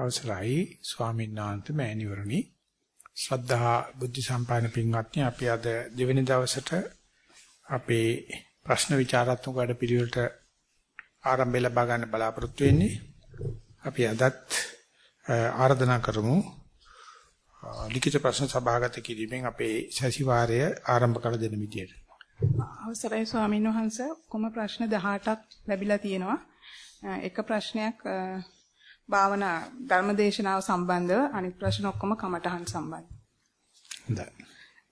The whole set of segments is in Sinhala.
අවසරයි ස්වාමීන් වහන්සේ මෑණිවරණි. ශ්‍රද්ධා බුද්ධ සම්පන්න පින්වත්නි අපි අද දෙවෙනි දවසට අපේ ප්‍රශ්න විචාරාත්මක වැඩ පිළිවෙලට ආරම්භය ලබා ගන්න බලාපොරොත්තු වෙන්නේ. අපි අදත් ආරාධනා කරමු. ලිඛිත ප්‍රශ්න සභාගත කිරීමෙන් අපේ සැසිවාරය ආරම්භ කර දෙන විදියට. අවසරයි ස්වාමීන් වහන්සේ. කොම ප්‍රශ්න 18ක් ලැබිලා තියෙනවා. එක ප්‍රශ්නයක් භාවනා ධර්මදේශනාව සම්බන්ධව අනිත් ප්‍රශ්න ඔක්කොම කමටහන් සම්බන්ධ. හොඳයි.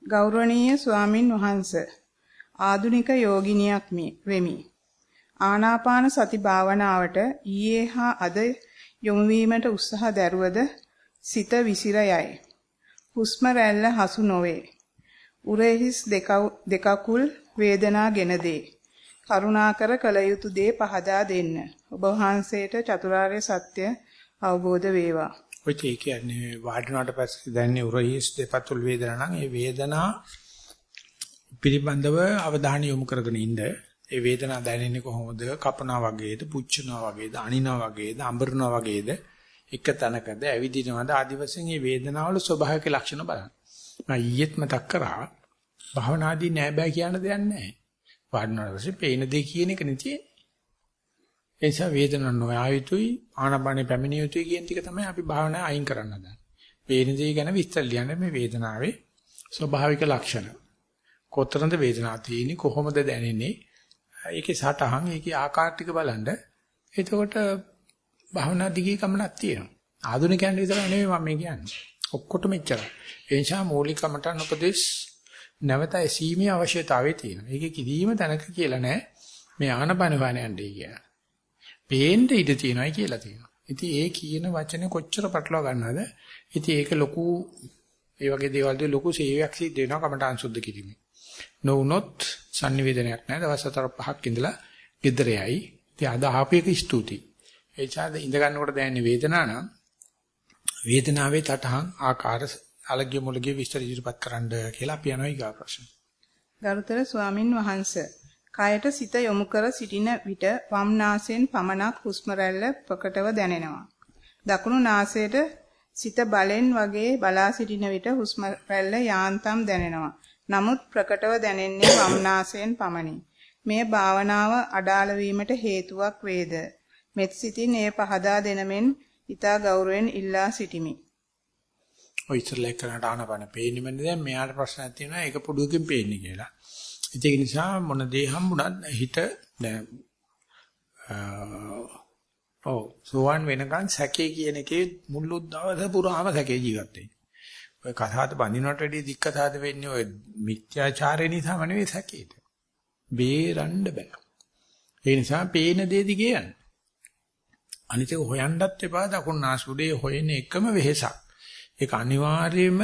ගෞරවනීය ස්වාමින් වහන්සේ ආදුනික යෝගිනියක් වෙමි. ආනාපාන සති භාවනාවට ඊයේ හා අද යොමු වීමට උත්සාහ දැරුවද සිත විසිර යයි. හුස්ම රැල්ල හසු නොවේ. උරහිස් දෙකකුල් වේදනාගෙන දේ. කරුණාකර කල යුතු දේ පහදා දෙන්න. ඔබ වහන්සේට චතුරාර්ය සත්‍ය අවබෝධ වේවා. ඔය කියන්නේ වාඩිනාට පස්සේ දැනෙන උරහිස් දෙපතුල් වේදනා නම් ඒ වේදනා පිළිබඳව අවධානය යොමු කරගෙන ඉන්න. ඒ වේදනාව දැනෙන්නේ කොහොමද? කපනවා වගේද, පුච්චනවා වගේද, අනිනවා වගේද, අඹරනවා වගේද, එක තැනකද ඇවිදිනවද ආදි වශයෙන් මේ වේදනාවල ස්වභාවික ලක්ෂණ බලන්න. මම ඊයේත් මතක් කරා භවනාදී නෑ බෑ කියන දෙයක් නෑ. වාඩිනාට පස්සේ පේන දේ කියන එක නෙතියි. ඒ නිසා වේදනාවක් නොයා යුතුයි ආනපනේ පැමිණිය යුතුයි කියන ටික තමයි අපි භාවනා අයින් කරන්න හදන්නේ. වේන දේ ගැන විස්තර ලියන්නේ මේ වේදනාවේ ස්වභාවික ලක්ෂණ. කොතරම්ද වේදනාව තියෙන්නේ කොහොමද දැනෙන්නේ? ඒකේ සටහන් ඒකේ ආකාර ටික බලන්න. එතකොට භාවනා දිගේ ගමනක් තියෙනවා. ආධුනිකයන් විතර නෙවෙයි මම කියන්නේ. ඔක්කොටම එච්චරයි. ඒ නිසා මූලික කමටන් උපදේශ නැවත ඇසීමේ අවශ්‍යතාවය තියෙනවා. ඒකේ කිසිම තැනක කියලා නැහැ මේ ආනපන වණ යන්නේ කියලා. පේන්න ඉඩ තියෙනවායි කියලා තියෙනවා. ඉතින් ඒ කියන වචනේ කොච්චර පටලවා ගන්නවද? ඉතින් ඒක ලොකු ඒ වගේ දේවල් වල ලොකු සේවයක් සිද්ධ වෙනවා කමඨාන් සුද්ධ කිරීමේ. නොවුනොත් sannivedanayak නැහැ. දවස් හතර පහක් ඉඳලා ගෙදර යයි. ඉතින් අද ආපේක ස්තුතියි. ඒ ඡාද ඉඳ ගන්නකොට දැනෙන වේදනාව නම් වේදනාවේ තටහන් ආකාර අලග්‍ය මුලගේ විස්තර ඉදිරිපත් කරන්න කියලා අපි යනවා ඊගා ප්‍රශ්න. ගරුතර ස්වාමින් වහන්සේ කයට සිත යොමු කර සිටින විට වම් නාසයෙන් පමණක් හුස්ම ප්‍රකටව දැනෙනවා. දකුණු නාසයට සිත බලෙන් වගේ බලා සිටින විට හුස්ම යාන්තම් දැනෙනවා. නමුත් ප්‍රකටව දැනෙන්නේ වම් නාසයෙන් පමණි. මේ භාවනාව අඩාල වීමට හේතුවක් වේද? මෙත් සිතින් එය පහදා දෙනමෙන් ඊතා ගෞරවයෙන් ඉල්ලා සිටිමි. ඔය ඉස්සරලා කරනට ආනපන පේන්නේ මන්නේ දැන් මෙයාට ප්‍රශ්නයක් තියෙනවා ඒක පුඩුවකින් පේන්නේ කියලා. ඒක නිසා මොන දේ හම්බුණත් හිත දැන් ඔව් සෝවන් වෙනකන් සැකේ කියන එකේ මුළු දවස පුරාම සැකේ ජීවත් වෙන්නේ. ඔය කතාවට බඳිනවට වැඩිය දික් කතාවද වෙන්නේ ඔය මිත්‍යාචාරය නිසාම නෙවෙයි සැකේට. බේරන්න බෑ. ඒ නිසා පේන දේ දිගේ යන්න. අනිත් එක හොයන්නත් එපා දකුණු නාසුඩේ හොයන එකම වෙහසක්. ඒක අනිවාර්යයෙන්ම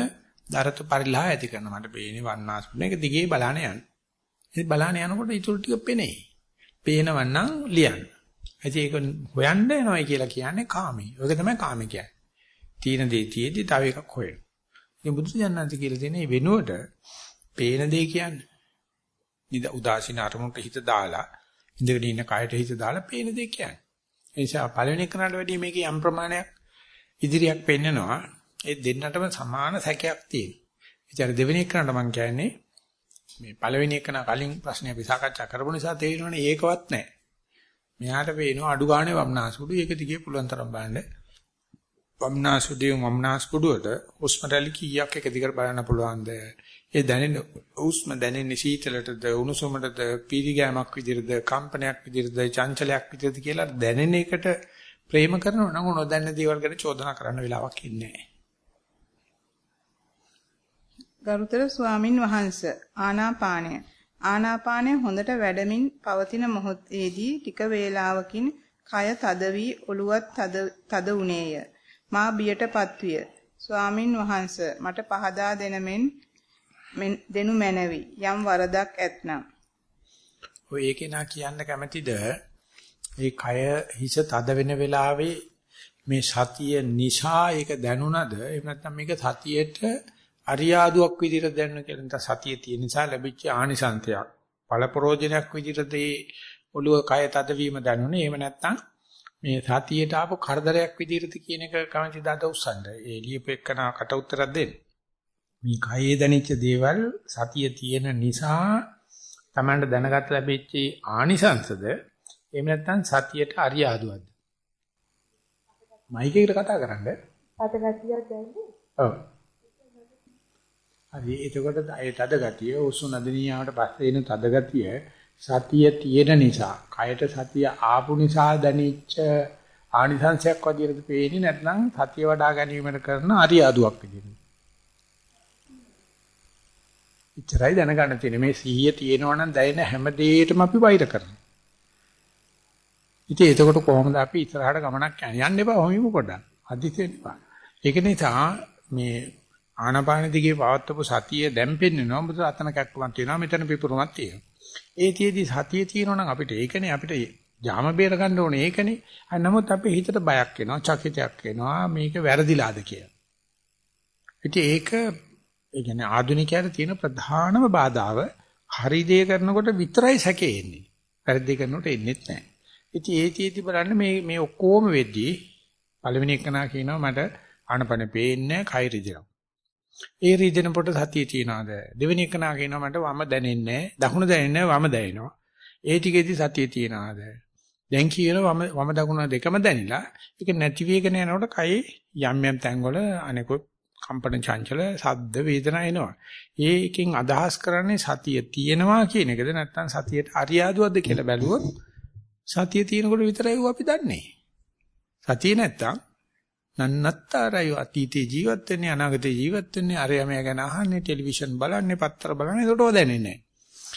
දරත පරිලහ ඇති කරනවා. මට පේන්නේ වන්නාසුඩේ ඒක දිගේ බලාන යන්න. ඒ බලාන යනකොට ඊටු ටික පෙනේ. පේනවන්නම් ලියන්න. ඉතින් ඒක හොයන්න යනවායි කියලා කියන්නේ කාමී. ඒක තමයි කාමී කියන්නේ. තීන දේ තියේදී තව එකක් හොයන. ඉතින් බුදු දඥාන්ති කියලා තියෙන මේ වෙනුවට පේන දේ කියන්නේ. නිද උදාසීන අරමුණට හිත දාලා ඉඳගෙන ඉන්න කයට හිත දාලා පේන දේ කියන්නේ. ඒ නිසා පළවෙනි කරාට වැඩිය මේකේ යම් ප්‍රමාණයක් ඉදිරියක් පෙන්නනවා. ඒ දෙන්නටම සමාන සැකයක් තියෙනවා. ඉතින් දෙවෙනි කරාට මම කියන්නේ මේ පළවෙනි එක කලින් ප්‍රශ්නේ අපි සාකච්ඡා කරපු නිසා තේරෙනවනේ ඒකවත් නැහැ. මෙයාට පේනවා අඩු ගානේ වම්නාසුඩු ඒක දිගේ පුළුවන් තරම් බලන්න. වම්නාසුඩිය වම්නාස්කුඩුවට හුස්ම රැලි කීයක් එක දිගට බලන්න පුළුවන්ද? ඒ දැනෙන හුස්ම දැනෙන්නේ සීතලටද උණුසුමටද පීරිගෑමක් විදිහටද කම්පනයක් විදිහටද චංචලයක් විදිහටද කියලා දැනෙන එකට ප්‍රේම කරනවා නම් නොදැන්න දේවල් ගැන චෝදනා කරන්න වෙලාවක් ඉන්නේ නැහැ. ගරුතර ස්වාමින් වහන්සේ ආනාපානය. ආනාපානය හොඳට වැඩමින් පවතින මොහොතේදී ටික වේලාවකින් කය තද වී ඔළුවත් තද තද උනේය මා බියටපත් විය ස්වාමින් වහන්සේ මට පහදා දෙනමෙන් දෙනු මැනවි. යම් වරදක් ඇතනම්. ඔය ඒකේ නා කියන්න කැමැතිද? ඒ කය හිස තද වෙන වෙලාවේ මේ සතිය නිසා ඒක දැනුණද? එහෙම නැත්නම් මේක සතියේට අරියාදුවක් විදිහට දැනන කියලා නැත්නම් සතියේ තියෙන නිසා ලැබිච්ච ආනිසංතයක් පළපරෝජනයක් විදිහට ඒ ඔළුව කය තදවීම දැනුනේ එහෙම නැත්නම් මේ සතියට ආපු කරදරයක් විදිහට කියන එක කැමති දාත උස්සන්න. ඒ ලියපෙකන කට උත්තරයක් දෙන්න. මේ කයේ දැනෙච්ච දේවල් සතිය තියෙන නිසා Tamanට දැනගත ලැබෙච්ච ආනිසංසද එහෙම නැත්නම් සතියට අරියාදුවක්ද? මයික් එකට කතා කරන්න. අතගතියක් දැන්නේ. ඔව්. හරි එතකොට ඒ තද ගතිය උසු නදිනියාවට පස්සේ එන තද ගතිය සතිය තියෙන නිසා කයට සතිය ආපු නිසා දැනෙච්ච ආනිසංශයක් වදිරද පේන්නේ නැත්නම් සතිය වඩා ගැනීමකට කරන අරියාදුවක් විදිහට. ඉතරයි දැනගන්න තියෙන්නේ මේ සිහිය තියෙනවා නම් දැනෙන හැම දෙයකටම අපි වෛර කරනවා. ඉතින් එතකොට කොහොමද අපි ඉස්සරහට ගමනක් යන්න එපා ඔහිමු පොඩ්ඩක්. අදිතෙන්න එපා. ඒක නිසා මේ ආනාපාන දිගේ පවත්වපු සතිය දැම්පෙන්නනවා මොකද අතන කැක්කමක් තියෙනවා මෙතන පිපුරුමක් තියෙනවා. ඒ තියේදී සතිය තියෙනවා නම් අපිට ඒකනේ අපිට ජාම බේර ගන්න ඕනේ ඒකනේ. නමුත් අපේ හිතට බයක් එනවා, චකිතයක් එනවා මේක වැරදිලාද කියලා. ඉතින් ඒක ඒ කියන්නේ ආධුනිකයාට තියෙන ප්‍රධානම බාධාව හරි දේ කරනකොට විතරයි සැකේ එන්නේ. වැරදි දේ කරනකොට එන්නේ නැහැ. ඉතින් ඒ තියේදී බලන්න මේ මේ ඔක්කොම වෙද්දී පළවෙනි එකනා කියනවා මට ආනපන පේන්නේ කයි රිදෙනවා. ඒ රිදෙන පොට සතිය තියනවාද? දෙවෙනි එකනා කියනවා මට වම දැනෙන්නේ දකුණ දැනෙන්නේ වම දැනෙනවා. ඒ ටිකේදී සතිය තියනවාද? දැන් කියන වම වම දකුණ දෙකම දැනිලා ඒක නැති වෙගෙන යනකොට කයි යම් යම් තැන්වල අනිකුත් කම්පන චංචල සද්ද වේදනා එනවා. ඒකෙන් අදහස් කරන්නේ සතිය තියෙනවා කියන එකද නැත්නම් සතියට අරියාදුවක්ද කියලා බැලුවොත් සතිය තියෙනකොට විතරයි ඌ අපි දන්නේ. සතිය නැත්තම් නන්නත්තරයි අතීතේ ජීවත් වෙන්නේ අනාගතේ ජීවත් වෙන්නේ. අරයමයා ගැන අහන්නේ ටෙලිවිෂන් බලන්නේ පත්තර බලන්නේ. ඒකට ඕ දැනෙන්නේ නැහැ.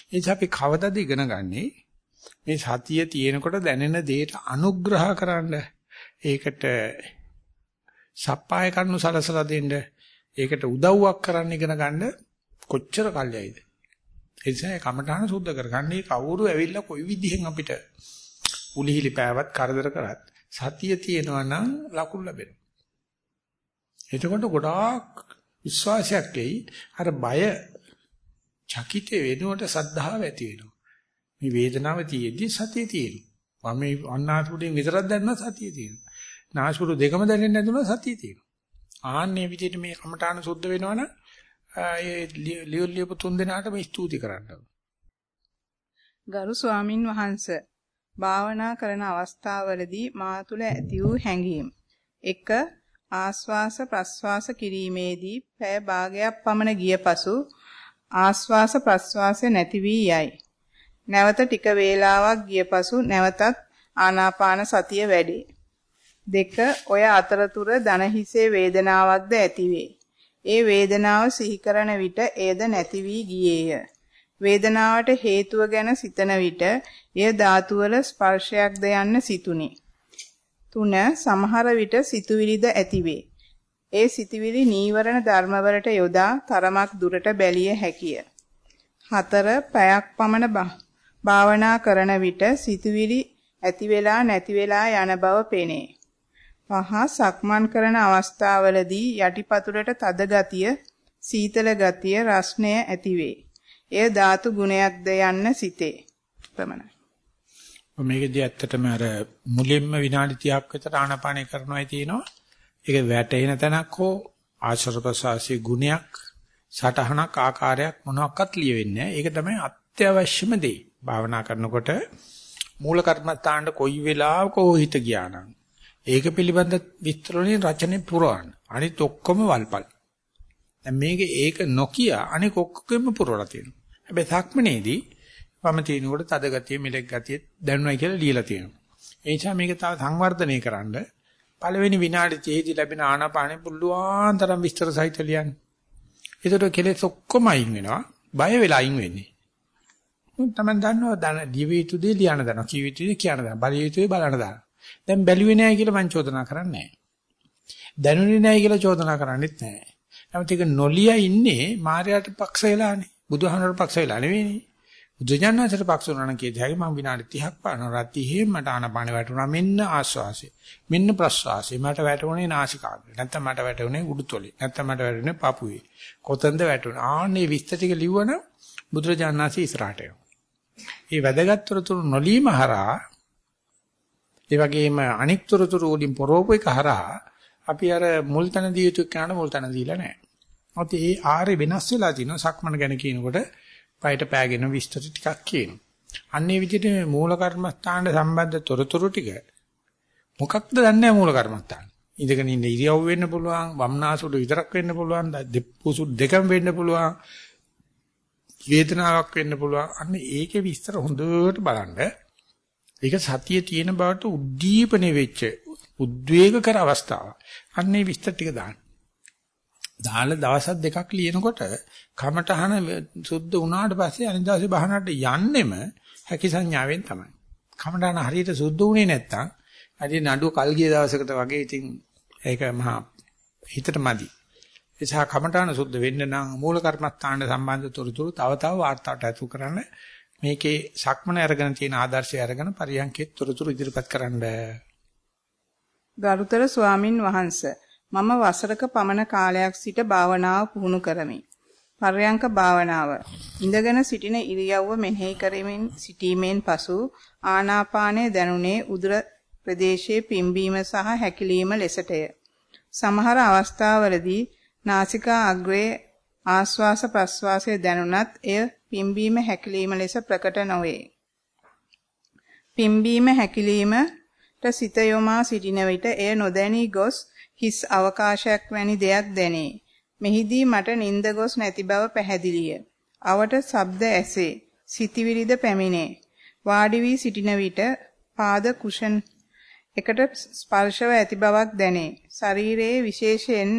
ඒ නිසා අපි කවදද ඉගෙන ගන්නේ? මේ සතිය තියෙනකොට දැනෙන දෙයට අනුග්‍රහ කරන්න. ඒකට සප්පාය කරනු සලසලා දෙන්න. ඒකට උදව්වක් කරන්න ඉගෙන ගන්න කොච්චර කල්යයිද? ඒ නිසා කමඨාන සුද්ධ කරගන්නේ කවුරු ඇවිල්ලා කොයි විදිහෙන් අපිට උලිහිලි පෑවත් කරදර කරත්. සතිය තියෙනවා නම් ලකුණු ලැබෙනවා. එතකොට ගොඩාක් විශ්වාසයක් එයි. අර බය චකිතේ වෙනුවට සද්ධාව ඇති වෙනවා. මේ වේදනාව තියෙද්දි සතිය තියෙනවා. මම මේ අන්නාසුරෙන් විතරක් දැනන සතිය තියෙනවා. නාසුරු දෙකම දැනෙන්නේ නැතුණා සතිය තියෙනවා. ආන්නේ විදිහට මේ කමඨාන සුද්ධ වෙනවනම් ඒ ලියු ලියපු තුන් දෙනාට මේ ස්තුති කරන්න ගරු ස්වාමින් වහන්සේ භාවනා කරන අවස්ථාවවලදී මා තුළ ඇති වූ හැඟීම්. 1 ආස්වාස ප්‍රස්වාස කිරීමේදී පැය භාගයක් පමණ ගිය පසු ආස්වාස ප්‍රස්වාස නැති වී යයි. නැවත ටික වේලාවක් ගිය පසු නැවතත් ආනාපාන සතිය වැඩේ. දෙක ඔය අතරතුර දන හිසේ වේදනාවක්ද ඇතිවේ. ඒ වේදනාව සිහි කරන විට එයද නැති වී ගියේය. වේදනාවට හේතුව ගැන සිතන විට එය ධාතුවල ස්පර්ශයක්ද යන්න සිතුනි. තුන සමහර විට සිතුවිලිද ඇතිවේ. ඒ සිතුවිලි නීවරණ ධර්මවලට යොදා තරමක් දුරට බැලිය හැකිය. හතර පැයක් පමණ භාවනා කරන විට සිතුවිලි ඇති වෙලා නැති වෙලා යන බව පෙනේ. පහ සක්මන් කරන අවස්ථාවලදී යටිපතුලට තද ගතිය, සීතල ගතිය, රස්ණය ඇතිවේ. එය ධාතු ගුණයක්ද යන්න සිතේ. පමණයි. මේකදී ඇත්තටම අර මුලින්ම විනාඩි 30ක් විතර ආනාපානය කරනවායි තියෙනවා. ඒක වැටෙන තැනක් හෝ ආශ්‍රව ප්‍රසවාසී ගුණයක් සටහනක් ආකාරයක් මොනවාක්වත් ලියෙන්නේ නැහැ. ඒක තමයි අත්‍යවශ්‍යම දේ. භාවනා කරනකොට මූල කර්මස්ථානට කොයි වෙලාවක හිත ගියා නම් ඒක පිළිබඳ විස්තර වලින් රචනයේ පුරවන්න. අනිත් ඔක්කොම වල්පල්. දැන් මේක ඒක නොකිය අනික ඔක්කොගෙම පුරවලා තියෙනවා. හැබැයි සක්මනේදී වම තිනකොට තද ගතිය මෙලෙක් ගතිය දැනුණයි කියලා ලියලා තියෙනවා. ඒ නිසා මේක තව සංවර්ධනය කරන්න පළවෙනි විනාඩි 30 දී ලැබෙන ආනාපානෙ පුළුවන් තරම් විස්තර සහිත ලියන්න. ඒකට කෙලෙස් ඔක්කොම අයින් වෙනවා. බය වෙලා අයින් වෙන්නේ. මොන් තමයි දන්නවා දන දිවිතු දේ ලියන්න දනවා. කීවිතු දේ කියන්න දනවා. බලිය යුතුයි බලන්න දනවා. දැන් බැලුවේ නැහැ කියලා මං චෝදනා කරන්නේ නැහැ. දැනුනේ නැහැ කියලා චෝදනා කරන්නේත් නැහැ. නමුත් ඒක නොලිය ඉන්නේ මායයට පක්ෂ වෙලානේ. බුදුහාමරට පක්ෂ වෙලා නෙවෙයිනේ. බුදුජානනාථට පක්ෂ වුණා නම් කියද හැකි මම විනාඩි 30ක් පානවා. රාත්‍රී හේම මට ආනපාන වැටුණා. මෙන්න ආස්වාසය. මෙන්න ප්‍රස්වාසය. මට වැටුණේ නාසිකාග්‍රේ. නැත්තම් මට වැටුණේ උඩුතොලේ. නැත්තම් මට වැටුණේ පපුවේ. කොතනද වැටුණා? ආන්නේ විස්තර ටික ලිව්වන බුදුරජාණන්සේ ඉස්සරහට එනවා. මේ වැදගත් තොරතුරු නොලීම හරහා ඒ වගේම අනික් තොරතුරු වලින් පොරෝපු එක හරහා අපි අර මුල් තැන දී යුතු කරන මුල් තැන දීලා නැහැ. මොකද ඒ ආරේ වෙනස් වෙලා තිනවා සක්මන ගැන කියනකොට පයට පෑගෙන විස්තර ටිකක් කියනවා. අන්නේ විදිහට මේ මූල කර්මස්ථානට සම්බන්ධ තොරතුරු ටික මොකක්ද දන්නේ මූල කර්මස්ථාන. ඉඳගෙන ඉන්න ඉරියව් වෙන්න පුළුවන්, වම්නාසුඩු විතරක් වෙන්න පුළුවන්, දෙප්පුසු දෙකම වෙන්න පුළුවන්. වේදනාවක් වෙන්න පුළුවන්. අන්න ඒකේ විස්තර හොඳට බලන්න. ඒක සතියේ තියෙන බවට උද්දීපන වෙච්ච උද්වේග කර අවස්ථාව. අන්නේ විස්තර ටික දාන්න. දාලා දවස් දෙකක් ලියනකොට කමටහන සුද්ධ වුණාට පස්සේ අනිත් දවසේ බහනට යන්නෙම හැකි සංඥාවෙන් තමයි. කමටහන හරියට සුද්ධ වුණේ නැත්තම් හරි නඩුව කල් ගිය දවසකට වගේ ඉතින් ඒක මහා හිතට මදි. එසා කමඨාන සුද්ධ වෙන්න නම් මූල කර්මස්ථානට සම්බන්ධ තොරතුරු තව තව වාර්තාවට ඇතු කරන්න මේකේ සක්මන අරගෙන තියෙන ආදර්ශය අරගෙන පරියන්කේ තොරතුරු ඉදිරිපත් කරන්න. ගරුතර ස්වාමින් වහන්සේ මම වසරක පමණ කාලයක් සිට භාවනාව පුහුණු කරමි. පර්යංක භාවනාව ඉඳගෙන සිටින ඉරියව්ව මෙනෙහි කරමින් සිටීමෙන් පසු ආනාපානය දැනුනේ උදර ප්‍රදේශයේ පිම්බීම සහ හැකිලිම ලෙසටය. සමහර අවස්ථාවලදී නාසිකා අග්‍රයේ ආශ්වාස ප්‍රශ්වාසයේ දැනුණත් එය පිම්බීම හැකිලිම ලෙස ප්‍රකට නොවේ. පිම්බීම හැකිලීමට සිත යොමා සිටින විට එය නොදැනී ගොස් හිස් අවකාශයක් වැනි දෙයක් දැනේ. මෙහිදී මට නිින්ද ගොස් නැති බව පැහැදිලිය. අවට ශබ්ද ඇසේ. සිතිවිලිද පැමිණේ. වාඩි වී සිටින විට පාද කුෂන් එකට ස්පර්ශව ඇති බවක් දැනේ. ශරීරයේ විශේෂයෙන්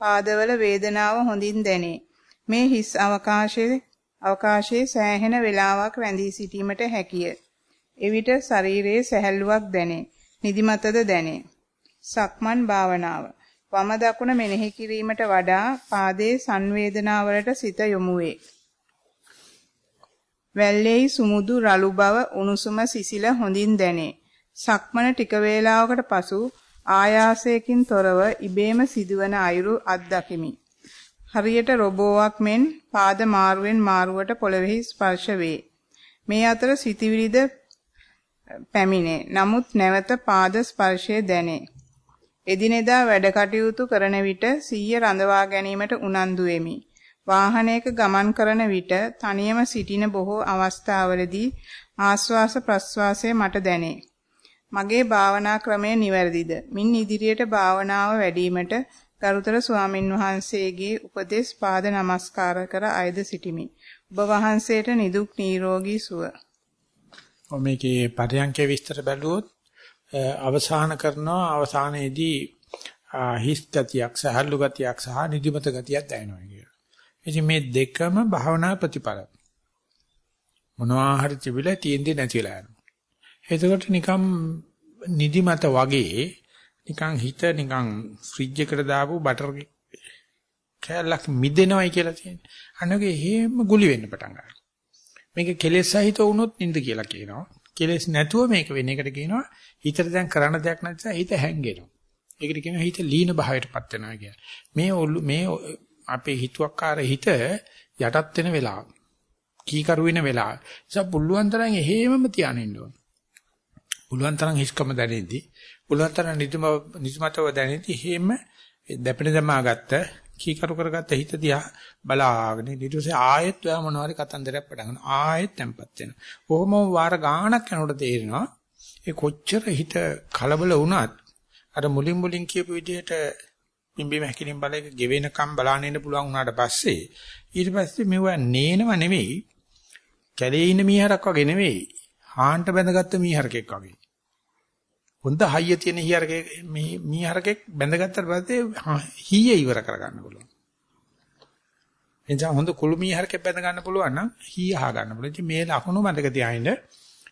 පාදවල වේදනාව හොඳින් දැනේ. මේ හිස් අවකාශයේ අවකාශයේ සෑහෙන වේලාවක් රැඳී සිටීමට හැකිය. එවිට ශරීරයේ සැහැල්ලුවක් දැනේ. නිදිමතද දැනේ. සක්මන් භාවනාව. වම දකුණ මෙනෙහි කිරීමට වඩා පාදයේ සංවේදනාවලට සිත යොමු වේ. වැල්ලේ සුමුදු රළු බව උණුසුම සිසිල හොඳින් දැනේ. සක්මන ටික වේලාවකට පසු ආයාසයකින් තොරව ඉබේම සිදුවන අයුරු අත්දකිමි. හරියට රොබෝවක් මෙන් පාද මාරුවෙන් මාරුවට පොළවෙහි ස්පර්ශ වේ. මේ අතර සිටිවිලිද පැමිණේ. නමුත් නැවත පාද ස්පර්ශය දැනේ. එදිනෙදා වැඩ කටයුතු කරන විට සිහිය රඳවා ගැනීමට උනන්දු වෙමි. වාහනයක ගමන් කරන විට තනියම සිටින බොහෝ අවස්ථාවලදී ආස්වාස ප්‍රස්වාසය මට දැනේ. මගේ භාවනා ක්‍රමය නිවැරදිද? මින් ඉදිරියට භාවනාව වැඩිවීමට ගරුතර ස්වාමින් වහන්සේගේ උපදෙස් පාද නමස්කාර කර අයද සිටිමි. ඔබ වහන්සේට නිදුක් නිරෝගී සුව. මේකේ පරයන්කේ විස්තර බැලුවොත් අවසාන කරනවා අවසානයේදී හිස් ගතියක් සහල්ලු ගතියක් සහ නිදිමත ගතියක් දැනෙනවා කියලා. ඉතින් මේ දෙකම භාවනා ප්‍රතිපල. මොනවා හරි තිබිලා තියෙන්නේ නැතිලා යනවා. එතකොට නිකම් නිදිමත වගේ නිකන් හිත නිකන් ෆ්‍රිජ් එකට දාපු බටර් කෑල්ලක් මිදෙනවයි කියලා තියෙනවා. අනගේ හේම ගුලි වෙන්න පටන් ගන්නවා. මේක කෙලෙස් සහිත වුණොත් නින්ද කියලා කියනවා. කෙලෙස් නැතුව මේක වෙන එකට කියනවා හිතට දැන් කරන්න දෙයක් නැතිව හිත හැංගෙනවා. ඒකට කියනවා හිත ලීන භාවයටපත් වෙනවා කියලා. මේ මේ අපේ හිතුවක්කාර හිත යටත් වෙන වෙලාව. කීකරු වෙන වෙලාව. ඒ නිසා පුළුවන් තරම් එහෙමම තියානින්න ඕන. පුළුවන් තරම් හිස්කම දැනෙද්දි පුළුවන් තරම් නිදිම නිදිමතව දැනෙද්දි හැම දැපෙන දමා ගත්ත කීකරු කරගත්ත හිත දිහා බලාගෙන ඊට පස්සේ ආයෙත් ඔයා මොනවාරි කතන්දරයක් පටන් ගන්න ආයෙත් tempත් වෙනවා. කොහොම වාර ගාණක් යනකොට තේරෙනවා ඒ කොච්චර හිත කලබල වුණත් අර මුලින් මුලින් කියපු විදිහට පිම්බි මහකිලින් බලයක ගෙවෙනකම් බලන්න ඉන්න පුළුවන් වුණාට පස්සේ ඊට පස්සේ මෙව නේනව නෙවෙයි කැලේ ඉන්න මීහරක් වගේ නෙවෙයි හාන්ට බැඳගත්ත මීහරකෙක් වගේ හොඳ හයිය තියෙන හීහරකේ මේ මීහරකෙක් බැඳගත්තට පස්සේ හීය ඉවර කරගන්න පුළුවන්. එනිසා හොඳ කුළු මීහරකෙක් බැඳ ගන්න පුළුවන් නම් හීය අහ ගන්න පුළුවන්. ඉතින් මේ ලකුණු මතක තියාගන්න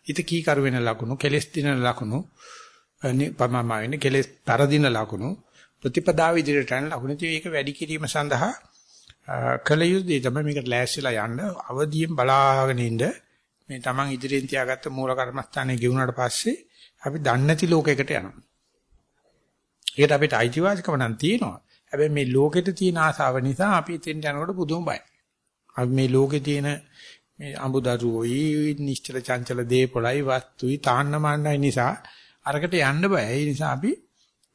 හිත කීකරු වෙන ලකුණු, කෙලස් දින ලකුණු, පමමයින් කෙලස් පරදින ලකුණු, ප්‍රතිපදාව ඉදිරියට යන ලකුණු. ඉතින් ඒක වැඩි කිරීම සඳහා කල යුත්තේ තමයි මේකට ලෑස්තිලා යන්න අවදියෙන් බලාගෙන ඉන්න මේ Taman ඉදිරියෙන් තියාගත්ත මූල කර්මස්ථානයේ ගෙවුනට පස්සේ අපි දන්නේ නැති ලෝකයකට යනවා. ඒකට අපිට අයිතිවාසිකම නම් තියෙනවා. හැබැයි මේ ලෝකෙට තියෙන ආසාව නිසා අපි එතෙන්ට යනකොට පුදුම බයයි. අපි මේ ලෝකේ තියෙන මේ අඹදරුවෝයි නිශ්චල චංචල දේපොළයි වස්තුයි තාන්න මාන්නයි නිසා අරකට යන්න බෑ. ඒ නිසා අපි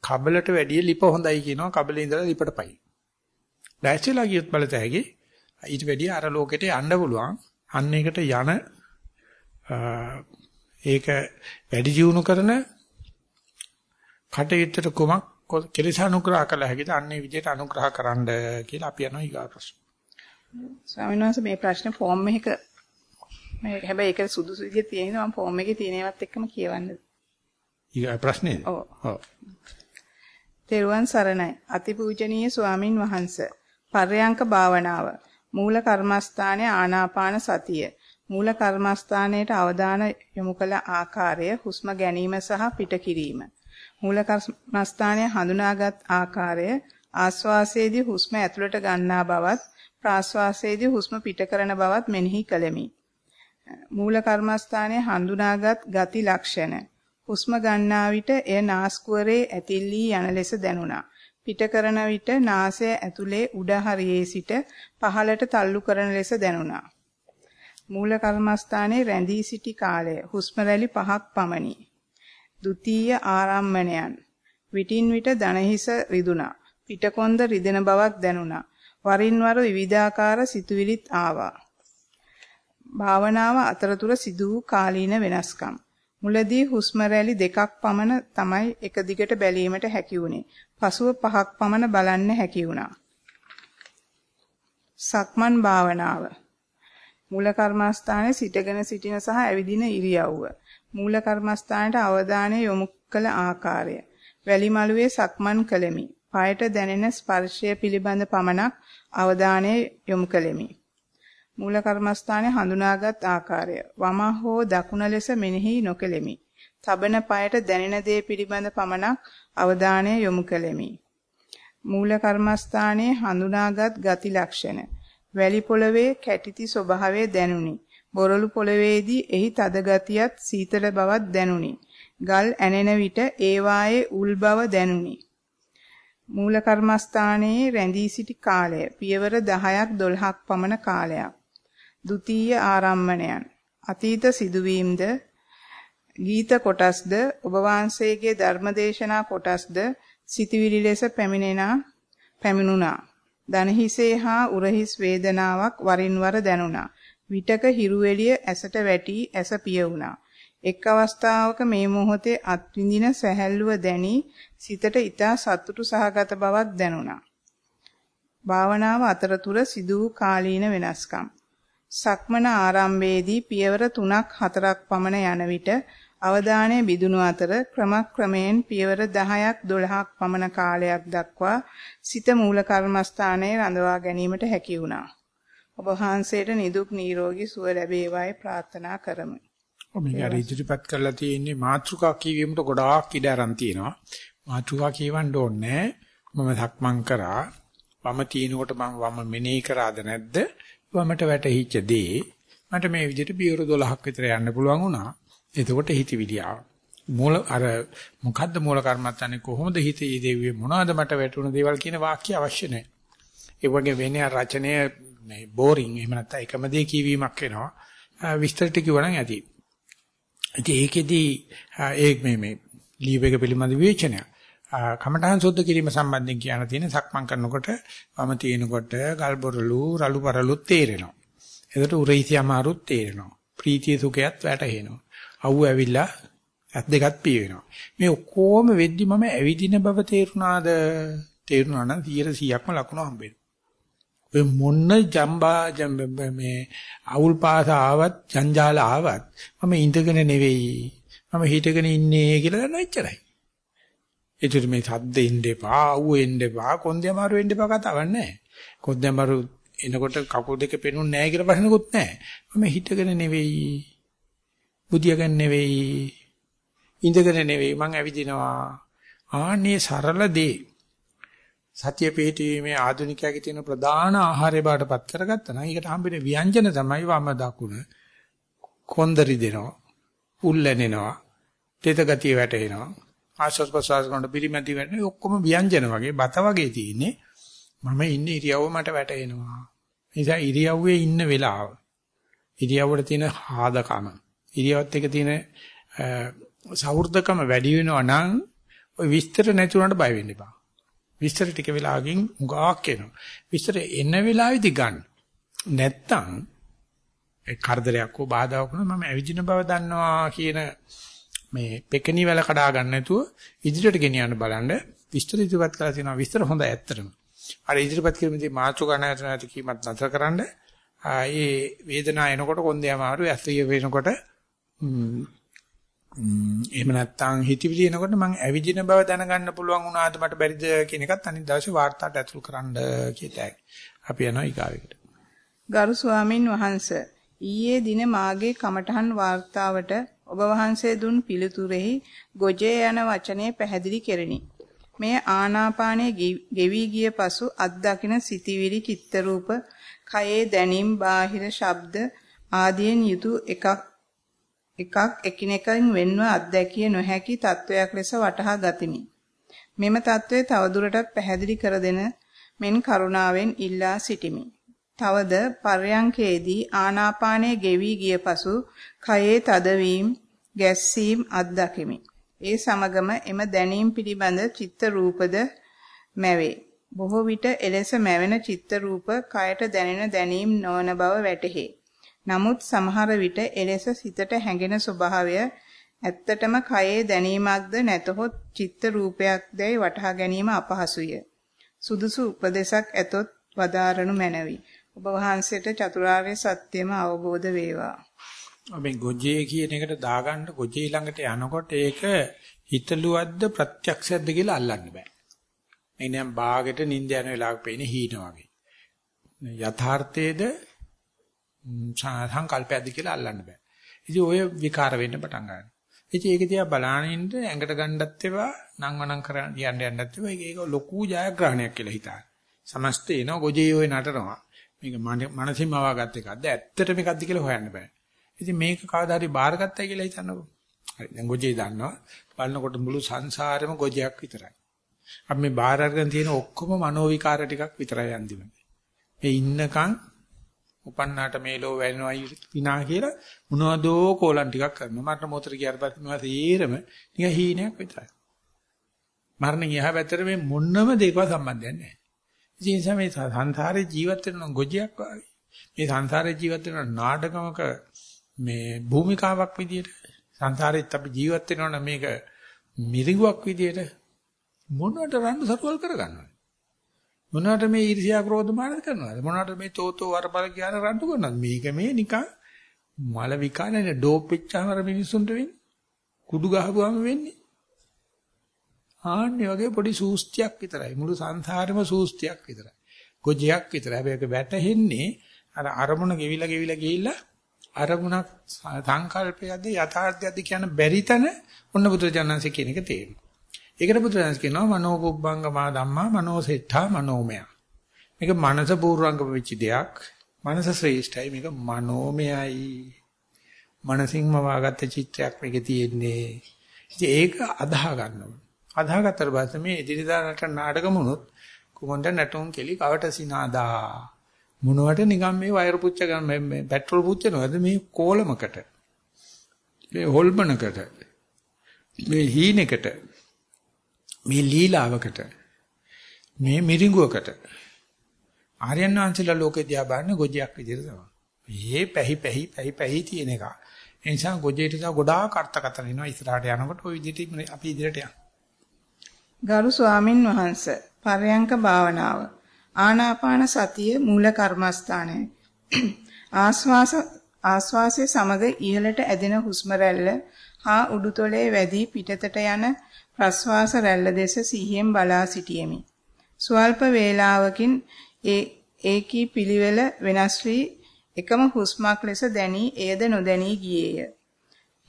කබලට වැඩිය ලිප හොඳයි කියනවා. කබලේ ඉඳලා ලිපට පයි. දැයිචලා ගියොත් බලතැගේ ඊට වැඩිය අර ලෝකෙට යන්න පුළුවන්. අන්න ඒකට යන ඒක වැඩි දියුණු කරන කටයුත්තට කුමක් කෙලෙස අනුග්‍රහ කළ හැකිද? අන්නේ විදිහට අනුග්‍රහ කරන්න කියලා අපි යනවා ඊගා ප්‍රශ්න. ස්වාමීන් වහන්සේ මේ ප්‍රශ්නේ ෆෝම් එකක මේ හැබැයි ඒක සුදුසු විදිහට තියෙනවා මම ෆෝම් එකේ තියෙනවත් එක්කම කියවන්නද? ඊගා ප්‍රශ්නේද? ඔව්. ඔව්. තෙරුවන් සරණයි. අතිපූජනීය ස්වාමින් වහන්සේ. පර්යංක භාවනාව. මූල කර්මස්ථානයේ ආනාපාන සතිය. මූල කර්මස්ථානයේට අවධාන යොමු කළ ආකාරය හුස්ම ගැනීම සහ පිට කිරීම. මූල කර්මස්ථානයේ හඳුනාගත් ආකාරය ආස්වාසයේදී හුස්ම ඇතුළට ගන්නා බවත් ප්‍රාස්වාසයේදී හුස්ම පිට කරන බවත් මෙනෙහි කළෙමි. මූල කර්මස්ථානයේ හඳුනාගත් ගති ලක්ෂණ හුස්ම ගන්නා විට එය නාස්කුවරේ ඇතිල්ලී යන ලෙස දැනුණා. පිට කරන විට නාසය ඇතුලේ උඩ හරියේ සිට පහළට තල්ලු කරන ලෙස දැනුණා. මූල කර්මස්ථානයේ රැඳී සිටි කාලය හුස්ම රැලි පහක් පමණි. ဒုတိ ය ආරම්මණයන් විටින් විට දනහිස රිදුණා. පිටකොන්ද රිදෙන බවක් දැනුණා. වරින් වර විවිධාකාර සිතුවිලිත් ආවා. භාවනාව අතරතුර සිදු වූ කාලීන වෙනස්කම්. මුලදී හුස්ම රැලි දෙකක් පමණ තමයි එක දිගට බැලීමට හැකි වුණේ. පසුව පහක් පමණ බලන්න හැකි වුණා. සක්මන් භාවනාව. මූල කර්මස්ථානයේ සිටගෙන සිටින සහ ඇවිදින ඉරියව්ව. මූල කර්මස්ථානයට අවධානය යොමු කළ ආකාරය. වැලි මළුවේ සක්මන් කළෙමි. පායට දැනෙන ස්පර්ශය පිළිබඳ පමණක් අවධානය යොමු කළෙමි. මූල කර්මස්ථානයේ හඳුනාගත් ආකාරය වම හෝ දකුණ ලෙස මෙනෙහි නොකෙලෙමි. තබන පායට දැනෙන දේ පිළිබඳ පමණක් අවධානය යොමු කළෙමි. මූල කර්මස්ථානයේ හඳුනාගත් ගති ලක්ෂණ වැලි පොළවේ කැටිති ස්වභාවය දැනුනි. බොරළු පොළවේදී එහි තද ගතියත් සීතල බවක් දැනුනි. ගල් ඇනෙන විට ඒවායේ උල් බව දැනුනි. මූල කර්මස්ථානයේ රැඳී සිටි කාලය පියවර 10ක් 12ක් පමණ කාලයක්. ဒုတိ ය ආරම්මණයන් අතීත සිදුවීම්ද ගීත කොටස්ද ඔබ වහන්සේගේ ධර්මදේශනා කොටස්ද සිතවිලි ලෙස පැමිණෙනා පැමිණුණා. දනහිසේ හා උරහිස් වේදනාවක් වරින් වර දැනුණා. විටක හිරුවෙලිය ඇසට වැටි ඇස පිය වුණා. එක් අවස්ථාවක මේ මොහොතේ අත්විඳින සැහැල්ලුව දැනි සිතට ඊටා සතුටු සහගත බවක් දැනුණා. භාවනාව අතරතුර සිදු වූ කාලීන වෙනස්කම්. සක්මන ආරම්භයේදී පියවර 3ක් 4ක් පමණ යන විට අවධානය බිදුණු අතර ක්‍රමක්‍රමයෙන් පියවර 10ක් 12ක් පමණ කාලයක් දක්වා සිත මූල කර්මස්ථානයේ රඳවා ගැනීමට හැකි වුණා. ඔබ වහන්සේට නිදුක් නිරෝගී සුව ලැබේවායි ප්‍රාර්ථනා කරමි. ඔබ මේක අර ඉදිරිපත් කරලා තියෙන්නේ මාත්‍රිකා කියවීමට ගොඩාක් ඉඩ අරන් තියෙනවා. මාත්‍රිකා කියවන්න ඕනේ මම සක්මන් කරා වම තිනකොට මම වම මෙනෙහි කරාද නැද්ද? වමට වැටහිච්ච දේ මට මේ විදිහට පියවර 12ක් විතර යන්න පුළුවන් වුණා. එතකොට හිතවිලි ආවා. මූල අර මොකද්ද මූල කර්මත්තන්නේ කොහොමද හිතේ දෙවිය මොනවද මට වැටුණ දේවල් කියන වාක්‍ය අවශ්‍ය නැහැ. ඒ වගේ වෙන්නේ රචනය මේ බෝරින් එහෙම නැත්නම් එකම දේ කියවීමක් වෙනවා. විස්තර ටික කිව්වනම් ඇති. ඉතින් ඒකෙදි ඒ මේ මේ ලීව් එක පිළිබඳ විවේචනය. කමඨහන් සුද්ධ කිරීම සම්බන්ධයෙන් කියන තියෙන සක්මන් කරනකොට වම තියෙනකොට ගල්බොරළු රළු පරළුත් තේරෙනවා. එතකොට උරහිසි අමාරුත් තේරෙනවා. ප්‍රීතිය සුඛයත් වැටහෙනවා. අවු ඇවිල්ලා ඇත් දෙකත් පිය වෙනවා. මේ ඔක්කොම වෙද්දි මම ඇවිදින බව තේරුණාද? තේරුණා නම් 100%ක්ම ලකුණු හම්බෙනවා. ඔය මොන්න ජම්බා මේ අවුල් පාස ආවත් ජංජාල ආවත් මම ඉඳගෙන නෙවෙයි මම හිටගෙන ඉන්නේ කියලා දන්නා එච්චරයි. ඒතර මේ සද්ද ඉන්න එපා, අවු එන්න එපා, කොන්දේ අමාරු වෙන්න එපා කතාවක් නැහැ. කොන්දේ අමාරු එනකොට කකුල් දෙක පෙනුන්නේ නැහැ කියලා ප්‍රශ්නකුත් නැහැ. මම හිටගෙන නෙවෙයි, බුදියාගෙන නෙවෙයි, ඉඳගෙන නෙවෙයි මං ඇවිදිනවා. ආන්නේ සරල දේ සතිය පිහිටීමේ ආධුනිකයාගේ තියෙන ප්‍රධාන ආහාරය බාටපත් කරගත්තා නම් ඒකට හම්බෙන ව්‍යංජන තමයි වම දකුණ කොන්දරි දෙනවා උල්ලැනෙනවා තෙත ගතිය වැටෙනවා ආශ්වාස ප්‍රශ්වාස කරනකොට පිරිමැදි වැටෙන ඔක්කොම ව්‍යංජන වගේ බත වගේ තියෙන්නේ මම ඉන්නේ ඉරියව්ව මට වැටෙනවා නිසා ඉරියව්වේ ඉන්න වෙලාව ඉරියව්වට තියෙන හාදකම ඉරියව්වත් එක තියෙන සෞහෘදකම වැඩි වෙනවා නම් ওই විස්තර නැති වුණාට බය වෙන්න එපා. විස්තර ටික වෙලාවකින් උගාක් එනවා. විස්තර එන වෙලාවෙදි ගන්න. නැත්තම් ඒ කරදරයක් හෝ බාධාවක් වුණා මම ඇවිදින බව දන්නවා කියන මේ පෙකණි වල කඩා ගන්න නැතුව ඉදිරියට ගෙනියන්න බලන්න විස්තර ඉදිරිපත් කරලා තියෙනවා විස්තර හොඳ ඇත්තටම. අර ඉදිරිපත් කිරීමේදී මාතෘ ගන්න නැති කීමත් නතරකරනද ආයේ වේදනාව එනකොට කොන්දේ අමාරු ඇස්තිය වෙනකොට එහෙම නැත්නම් හිතවිලි එනකොට මම ඇවිදින බව දැනගන්න පුළුවන් වුණාද මට බැරිද කියන එකත් අනිත් දවසේ වාර්තාවට ඇතුළු කරන්න කියතයි. අපි යනවා ඊගාවෙකට. ගරු ස්වාමින් වහන්සේ ඊයේ දින මාගේ කමඨහන් වාර්තාවට ඔබ වහන්සේ දුන් පිළිතුරෙහි ගොජේ යන වචනේ පැහැදිලි කෙරිනි. මේ ආනාපානයේ ගෙවි ගිය පසු අත්දකින සිටිවිලි චිත්තරූප කයේ දැනීම් බාහිර ශබ්ද ආදියෙන් යුතු එකක් එකක් එකිනෙකින් වෙන්ව අත්දැකිය නොහැකි තත්වයක් ලෙස වටහා ගතිමි. මෙම తත්වයේ තවදුරටත් පැහැදිලි කර දෙන මෙන් කරුණාවෙන් ඉල්ලා සිටිමි. තවද පර්යංකේදී ආනාපානයේ ගෙවි ගිය පසු කයේ තදවීම, ගැස්සීම් අත්දකිමි. ඒ සමගම එම දැනීම් පිළිබඳ චිත්ත රූපද මැවේ. බොහෝ විට එලෙස මැවෙන චිත්ත රූප කයට දැනෙන දැනීම් නොවන බව වැටහේ. නමුත් සමහර විට එලෙස සිතට හැඟෙන ස්වභාවය ඇත්තටම කයේ දැනීමක්ද නැතහොත් චිත්ත රූපයක්දයි වටහා ගැනීම අපහසුය. සුදුසු උපදේශක් ඇතොත් වදාරනු මැනවි. ඔබ වහන්සේට චතුරාර්ය සත්‍යම අවබෝධ වේවා. අපි ගොජේ කියන එකට දාගන්න ගොජේ ළඟට යනකොට ඒක හිතලුවද්ද ප්‍රත්‍යක්ෂයක්ද කියලා අල්ලන්න බෑ. එනම් බාගෙට නිින්ද යන වෙලාවක පේන හීන වගේ. යථාර්ථයේද සංකල්පයක්ද කියලා අල්ලන්න බෑ. ඉතින් ඔය විකාර වෙන්න පටන් ගන්නවා. ඉතින් ඒක දිහා බලානින්න ඇඟට ගන්නත් ඒවා නංවනම් කරන්න යන්න යන්නත් ඒවා ඒක ලොකු ජයග්‍රහණයක් කියලා හිතාන. සමස්තේ එනවා ගොජේ ඔය නටනවා. මේක මනසින්ම වවාගත් එකක්ද ඇත්තට මේකක්ද කියලා හොයන්න බෑ. ඉතින් මේක කවදා හරි බාරගත්තා කියලා හිතන්නකෝ. හරි දැන් ගොජේ දන්නවා. බලනකොට මුළු සංසාරෙම ගොජයක් විතරයි. අපි මේ බාර අරගෙන තියෙන ඔක්කොම මනෝ විකාර ටිකක් විතරයි අන්තිමට. මේ ඉන්නකන් උපන්නාට මේ ලෝ වැවෙනවයි විනා කියලා මොනවදෝ කෝලම් ටිකක් කරනවා. මරණ මොහොතට ගියාට පස්සේ මේවා තීරම නිකන් හීනයක් විතරයි. මරණය එහා පැත්තට මේ මොන්නම දෙයකව සම්බන්ධයක් නැහැ. ඉතින් ඒ නිසා මේ සංසාරේ ජීවත් වෙන ගොජයක් වගේ. මේ සංසාරේ ජීවත් වෙන නාටකමක මේ භූමිකාවක් විදියට සංසාරෙත් අපි ජීවත් වෙනවනම් මේක මිරිඟුවක් විදියට මොනවට රණ්ඩු සරුවල් කරගන්නවද? මොනවට මේ ඊර්ෂ්‍යා ක්‍රෝධ මාන කරනවද? මොනවට මේ තෝතෝ වරබල කියන රණ්ඩු කරනවද? මේක මේ නිකන් මල විකානේ ඩෝප් වෙච්චාම අර මිනිස්සුන්ට වෙන්නේ. කුඩු ගහපුවාම වෙන්නේ. ආන්නේ වගේ පොඩි සූස්තියක් විතරයි. මුළු සංසාරෙම සූස්තියක් විතරයි. ගොජයක් විතරයි. හැබැයි ඒක වැටෙන්නේ අර අරමුණ ගෙවිලා ගෙවිලා ගිහිල්ලා අරමුණක් සංකල්පයක්ද යථාර්ථයක්ද කියන බැරි තැන ඔන්න බුදුරජාණන්සේ කියන එක තේරෙනවා. ඒකට බුදුරජාණන් කියනවා මනෝපුබ්බංගමා ධම්මා මනෝසෙට්ඨා මනෝමය. මේක මනස පූර්වංගම වෙච්ච දෙයක්. මනස ශ්‍රේෂ්ඨයි මේක මනෝමයයි. මනසින්ම වාගත්ත චිත්‍රයක් මේකේ තියෙන්නේ. ඉතින් ඒක අදාහ ගන්නවා. අදාහගත්තට පස්සේ මේ එදිරිදා නට නාටකමුණුත් කුමොන්ද නටුන් කෙලි කවට සිනාදා මොනවට නිකන් මේ වයර් පුච්ච ගන්න මේ පෙට්‍රල් පුච්චනවද මේ කෝලමකට මේ හොල්මනකට මේ හීනෙකට මේ ලීලාවකට මේ මිරිඟුවකට ආර්යයන් වහන්සේලා ලෝකේ දිහා බලන්නේ ගොජයක් විදිහට තමයි. මේ පැහි පැහි පැහි පැහි තියෙන එක. ඒ නිසා ගොජේට තව ගොඩාක් අර්ථකථන එනවා ඉස්සරහට යනකොට ওই විදිහට අපි ඉදිරියට යනවා. ගරු ස්වාමින් වහන්සේ පරයන්ක භාවනාව ආනාපාන සතිය මූල කර්මස්ථානය ආස්වාස ආස්වාසයේ සමග ඉහළට ඇදෙන හුස්ම රැල්ල හා උඩුතොලේ වැදී පිටතට යන ප්‍රස්වාස රැල්ල දෙස සිහියෙන් බලා සිටියෙමි. ස්වල්ප වේලාවකින් ඒ ඒකී පිළිවෙල වෙනස් වී එකම හුස්මක් ලෙස දැනී එයද නොදැනී ගියේය.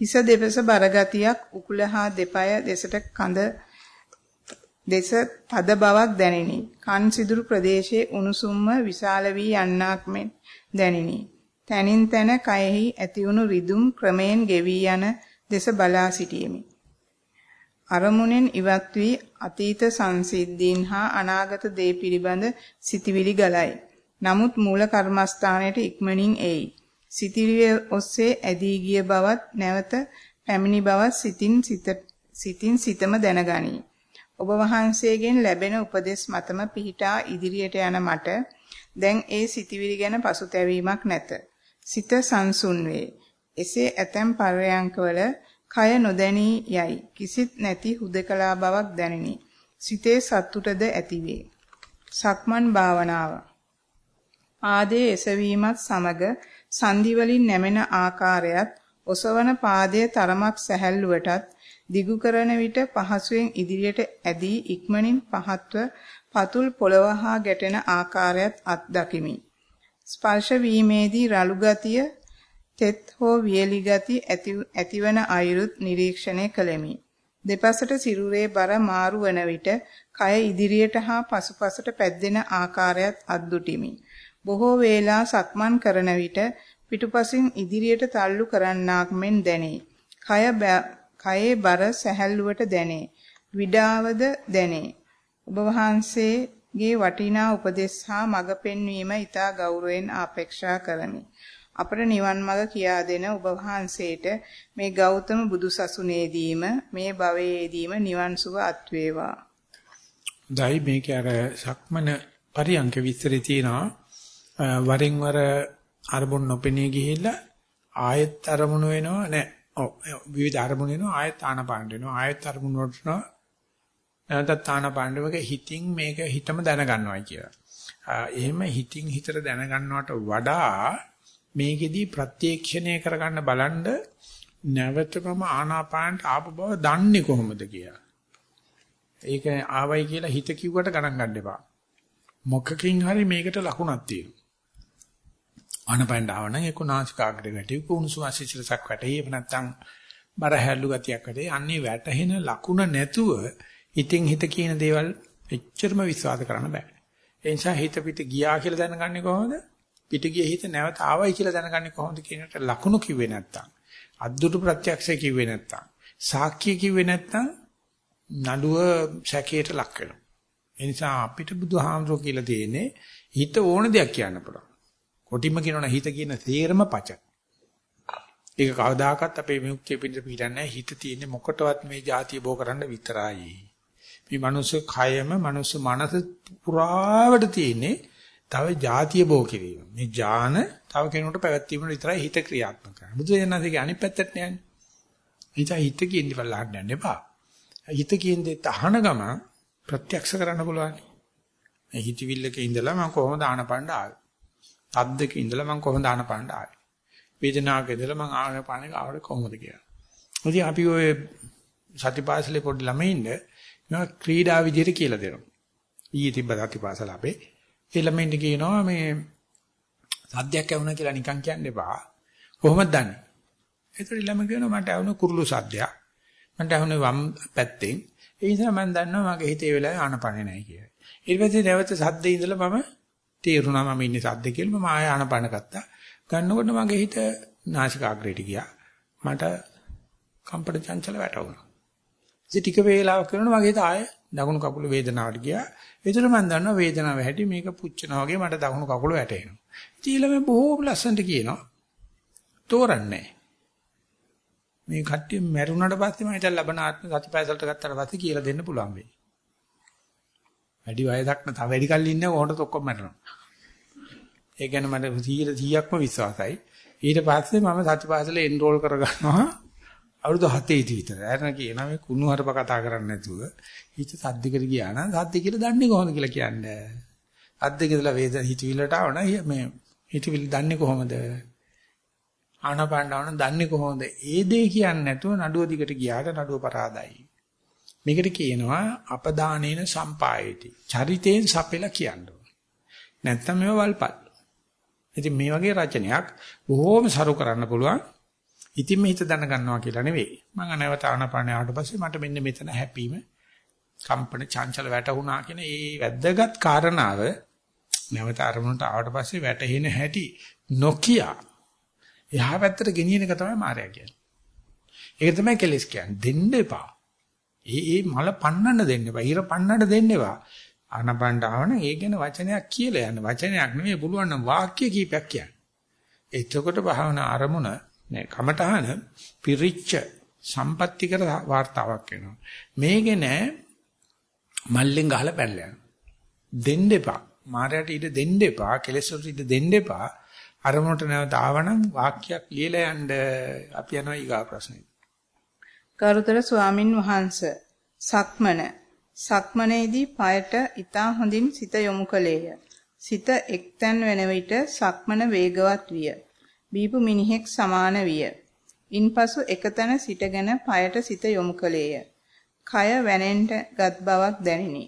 හිස දෙපස බරගතියක් උකුල හා දෙපය දෙසට කඳ දෙස තද බවක් දැනිනි. කන් සිදුරු ප්‍රදේශයේ උණුසුම්ම විශාල වී යන්නක් මෙන් දැනිනි. තනින් තන කයෙහි ඇතිවුණු රිදුම් ක්‍රමයෙන් ගෙවි යන දෙස බලා සිටියෙමි. අරමුණෙන් ඉවත් වී අතීත සංසිද්ධීන් හා අනාගත දේ පිළිබඳ සිතිවිලි ගලයි. නමුත් මූල කර්මස්ථානයට ඉක්මනින් එයි. සිතිවිලි ඔස්සේ ඇදී ගිය බවත් නැවත පැමිණි බව සිතින් සිත සිතින් සිතම දැනගනී. ඔබ වහන්සේගෙන් ලැබෙන උපදෙස් මතම පිහිටා ඉදිරියට යන මට දැන් ඒ සිටිවිලි ගැන පසුතැවීමක් නැත. සිත සංසුන් වේ. එසේ ඇතැම් පරයන්කවල කය නොදැනී යයි. කිසිත් නැති හුදකලා බවක් දැනිනි. සිතේ සතුටද ඇතිවේ. සක්මන් භාවනාව. පාදයේ එසවීමත් සමග සංදි වලින් නැමෙන ආකාරයත් ඔසවන පාදයේ තරමක් සැහැල්ලුවටත් දිගු කරන විට පහසුවෙන් ඉදිරියට ඇදී ඉක්මනින් පහත්ව පතුල් පොළව හා ගැටෙන ආකාරයත් අත්දකිමි. ස්පර්ශ වීමේදී රළු ගතිය, තෙත් හෝ වියලි ගති ඇතිවන අයුරුත් නිරීක්ෂණය කළෙමි. දෙපසට සිරුරේ බර මාරු වන විට කය ඉදිරියට හා පසුපසට පැද්දෙන ආකාරයත් අද්දුටිමි. බොහෝ වේලා සක්මන් කරන විට පිටුපසින් ඉදිරියට තල්ලු කරන්නාක් මෙන් දැනේ. කය කයේ බර සැහැල්ලුවට දැනේ. විඩාවද දැනේ. ඔබ වහන්සේගේ වටිනා උපදෙස් හා මඟ පෙන්වීම ඊට ගෞරවයෙන් අපේක්ෂා කරමි. අපට නිවන් මඟ කියා දෙන ඔබ වහන්සේට මේ ගෞතම බුදුසසුනේදීම මේ භවයේදීම නිවන් සුව අත් වේවා. දයි මේක අර සක්මන පරියංක විස්තරේ තියෙනවා වරින් වර අරමුණු නොපෙනී ගිහිල්ලා ආයෙත් අරමුණු වෙනවා නෑ ඔව් විවිධ අරමුණු වෙනවා ආයෙත් ආනපාන වෙනවා ආයෙත් අරමුණු වලට නැවතත් ආනපාන වගේ හිතින් මේක හිතම දැනගන්නවයි කියලා. එහෙම හිතින් හිතට දැනගන්නවට වඩා මේකෙදී ප්‍රත්‍යක්ෂණය කරගන්න බලන්න නැවතම ආනාපානට ආපු බව දන්නේ කොහොමද කියලා. ඒක ආවයි කියලා හිත කිව්වට ගණන් ගන්න එපා. මොකකින් හරි මේකට ලකුණක් තියෙනවා. ආනපනට ආව නම් ඒක නාසිකාග්‍රේ වැටි කුණුසුම සිසිලසක් වැටි එහෙම නැත්නම් බර හැල්ලු ගතියක් වැටි අන්නේ වැටෙන ලකුණ නැතුව ඉතින් හිත කියන දේවල් එච්චරම විශ්වාස කරන්න බෑ. ඒ නිසා හිත පිට ගියා කියලා දැනගන්නේ කොහොමද? පිට ගිය හිත නැවත ආවයි කියලා දැනගන්නේ කොහොමද කියනට ලකුණු කිව්වේ නැත්තම් අද්දුට ප්‍රත්‍යක්ෂය කිව්වේ නැත්තම් සාක්ෂිය කිව්වේ නැත්තම් නඩුව සැකයට ලක් වෙනවා. ඒ නිසා අපිට බුදුහාමුදුරුවෝ කියලා තියෙන්නේ හිත ඕන දෙයක් කියන්න පුළුවන්. කොටිම කියනවනේ හිත කියන තේරම පච. ඒක කවදාකවත් අපේ විමුක්තිය පිළිබඳ පිටන්නේ හිත තියෙන්නේ මොකටවත් මේ જાතිය බෝ කරන්න විතරයි. මේ මනුස්ස කයම මනුස්ස මනස පුරාවට තියෙන්නේ තව જાතිය බෝ කිරීම. මේ ඥාන තව කෙනෙකුට පැවැත්වීම විතරයි හිත ක්‍රියාත්මක කරන්නේ. බුදු දනන්සේගේ අනිත් පැත්තට නෑනේ. හිත හිත කියන්නේ බලන්න යන්න එපා. හිත කියන්නේ තහන ගම ප්‍රත්‍යක්ෂ කරන්න පුළුවන්. මේ හිතවිල්ලක ඉඳලා මම කොහොමද ආනපණ්ඩ ආවේ? සද්දක ඉඳලා මම කොහොමද ආනපානට ආවේ? වේදනාවක ඉඳලා මම ආනපානට ආවට කොහොමද කියලා. ඉතින් අපි ඔය සතිපාසලේ පොඩි ළමයින්ද මේවා ක්‍රීඩා විදිහට කියලා දෙනවා. ඊයේ තිබ්බ සතිපාසල අපේ. ඒ ළමයින්ට කියනවා මේ සද්දයක් ඇහුණා කියලා නිකන් කියන්න එපා. කොහොමද දන්නේ? ඒතර ළමයි කියනවා මට ඇහුණ කුරුළු සද්දයක්. මට ඇහුණ වම් පැත්තෙන්. ඒ නිසා මම දන්නවා මගේ හිතේ වෙලාවේ ආනපනේ නැහැ කියලා. ඊට පස්සේ නැවත සද්දේ ඉඳලා මම තේරුණා මම ඉන්නේ සද්ද කියලා මම ආය ආනපන ගත්තා. ගන්නකොට මගේ හිත නාසිකාග්‍රේට ගියා. මට කම්පන චංචල වැටුණා. ඉතින් ටික වේලාවක් කරනකොට මගේ හිත ආය දකුණු කකුල වේදනාවට ගියා. ඒතර මම දන්නවා වේදනාව හැටි මේක පුච්චනවා වගේ මට දකුණු කකුල වැටෙනවා. ඉතින් ඊළඟ බොහෝම ලස්සනට කියනවා. තෝරන්නේ මේ කට්ටිය මැරුණාට පස්සේ මම හිතලා ලබන ආත්ම සතිපයසලට ගත්තාට පස්සේ කියලා දෙන්න පුළුවන් වෙයි. වැඩි වයසක් නැ තව වැඩි කල් ඉන්නේ කොහොමද ඔක්කොම මැරෙනවා. ඒ කියන්නේ මට 100%ක්ම විශ්වාසයි. ඊට පස්සේ මම සත්‍යපාසලේ එන්රෝල් කරගන්නවා අවුරුදු 7 විතර. එරණ කියනවා මේ කුණු හරප කතා කරන්නේ නැතුව හිත සද්දිකට ගියා නම් සද්ද කියලා දන්නේ කොහොමද කියලා කියන්නේ. සද්දක ඉඳලා වේද හිතවිල්ලට ආවන මේ හිතවිල්ල දන්නේ කොහොමද? ආනපානවන දන්නේ කොහොමද? ඒ දේ කියන්නේ නැතුව නඩුව දිගට ගියාට නඩුව පරාදයි. මේකට කියනවා අපදානේන සම්පායති. චරිතයෙන් සපෙලා කියන්නේ. නැත්තම් මේව වල්පල්. ඉතින් මේ වගේ රචනයක් බොහොම සරු කරන්න පුළුවන්. ඉතින් මේ හිත දැනගන්නවා කියලා නෙවෙයි. මම නැවත ආනපානේ ආවට පස්සේ මට මෙන්න මෙතන හැපීම කම්පන චංචල වැටුණා කියන ඒ වැද්දගත් කාරණාව නැවත අරමුණට ආවට පස්සේ වැටෙන හැටි නොකිය එහා පැත්තට ගෙනියන එක තමයි මායя කියන්නේ. ඒක තමයි කෙලස් කියන්නේ. දෙන්න එපා. ඒ ඒ මල පන්නන්න දෙන්න එපා. ඊර පන්නන්න දෙන්න එපා. ආනපනට ආවනම් ඒ ගැන වචනයක් කියලා යන්න. වචනයක් නෙමෙයි පුළුවන් නම් වාක්‍ය කීපයක් කියන්න. එතකොට භාවනා ආරමුණ නෑ කමටහන පිරිච්ච සම්පත්‍තිකර වார்த்தාවක් වෙනවා. මේකේ නෑ මල්ලෙන් ගහලා පැනලා යන. දෙන්න එපා. මායයට ඉඩ දෙන්න එපා. කෙලෙස් වලට ඉඩ දෙන්න එපා. අරමුණට නැවත ආවනම් වාක්‍යයක් ලියලා යන්න අපි යනවා ඊගා ප්‍රශ්නෙට. ගරුතර ස්වාමින් වහන්ස සක්මන සක්මනේදී পায়ට ඊතා හොඳින් සිත යොමු කළේය. සිත එක්තැන් වෙන විට සක්මන වේගවත් විය. බීපු මිනිහෙක් සමාන විය. ඉන්පසු එකතැන සිටගෙන পায়ට සිත යොමු කළේය. කය වැනෙන්ට ගත් බවක් දැනිනි.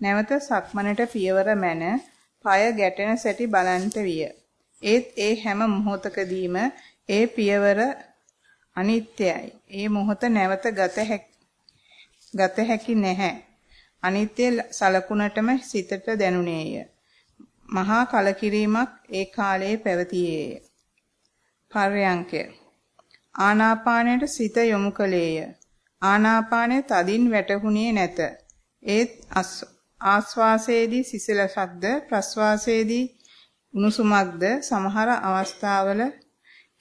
නැවත සක්මනට පියවර මැන পায় ගැටෙන සැටි බලන්ට විය. ඒත් ඒ හැම මොහොතකදීම ඒ පියවර අනිත්‍යයි. ඒ මොහොත නැවත ගත ගත හැකි නැහැ. අනිත්‍ය සලකුණටම සිතට දැනුනේය. මහා කලකිරීමක් ඒ කාලයේ පැවතියේය. පර්යංකය ආනාපානයට සිත යොමු කළේය. ආනාපානය තදින් වැටහුණේ නැත. ඒත් ආස්වාසයේදී සිසිලසක්ද ප්‍රස්වාසයේදී උණුසුමක්ද සමහර අවස්ථාවල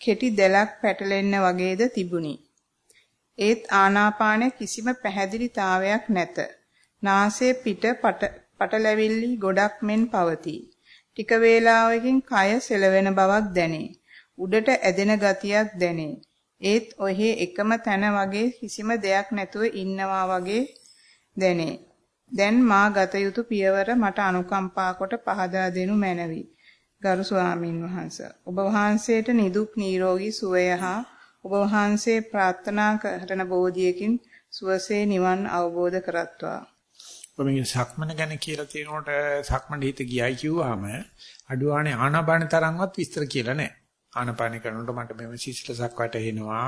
කෙටි දෙලක් පැටලෙන්න වගේද තිබුණි. ඒත් ආනාපාන කිසිම පැහැදිලිතාවයක් නැත. නාසයේ පිට පටලැවිලි ගොඩක් මෙන් පවතී. ටික වේලාවකින් කය සෙලවෙන බවක් දැනේ. උඩට ඇදෙන ගතියක් දැනේ. ඒත් ඔහේ එකම තැන වගේ කිසිම දෙයක් නැතුව ඉන්නවා වගේ දැනේ. දැන් මා ගත යුතු පියවර මට අනුකම්පා කොට පහදා දෙනු මැනවි. ගරු ස්වාමින් වහන්සේ ඔබ වහන්සේට නිදුක් නිරෝගී සුවය හා ඔබ වහන්සේ ප්‍රාර්ථනා කරන බෝධියකින් සුවසේ නිවන් අවබෝධ කරත්වා. ඔබ මේ සක්මන ගැන කියලා තියෙනකොට සක්මන හිත ගියයි කිව්වහම අඩුවානේ ආනාපාන තරම්වත් විස්තර කියලා නැහැ. ආනාපාන කරනකොට මට මෙව සිසිලසක් වැටෙනවා,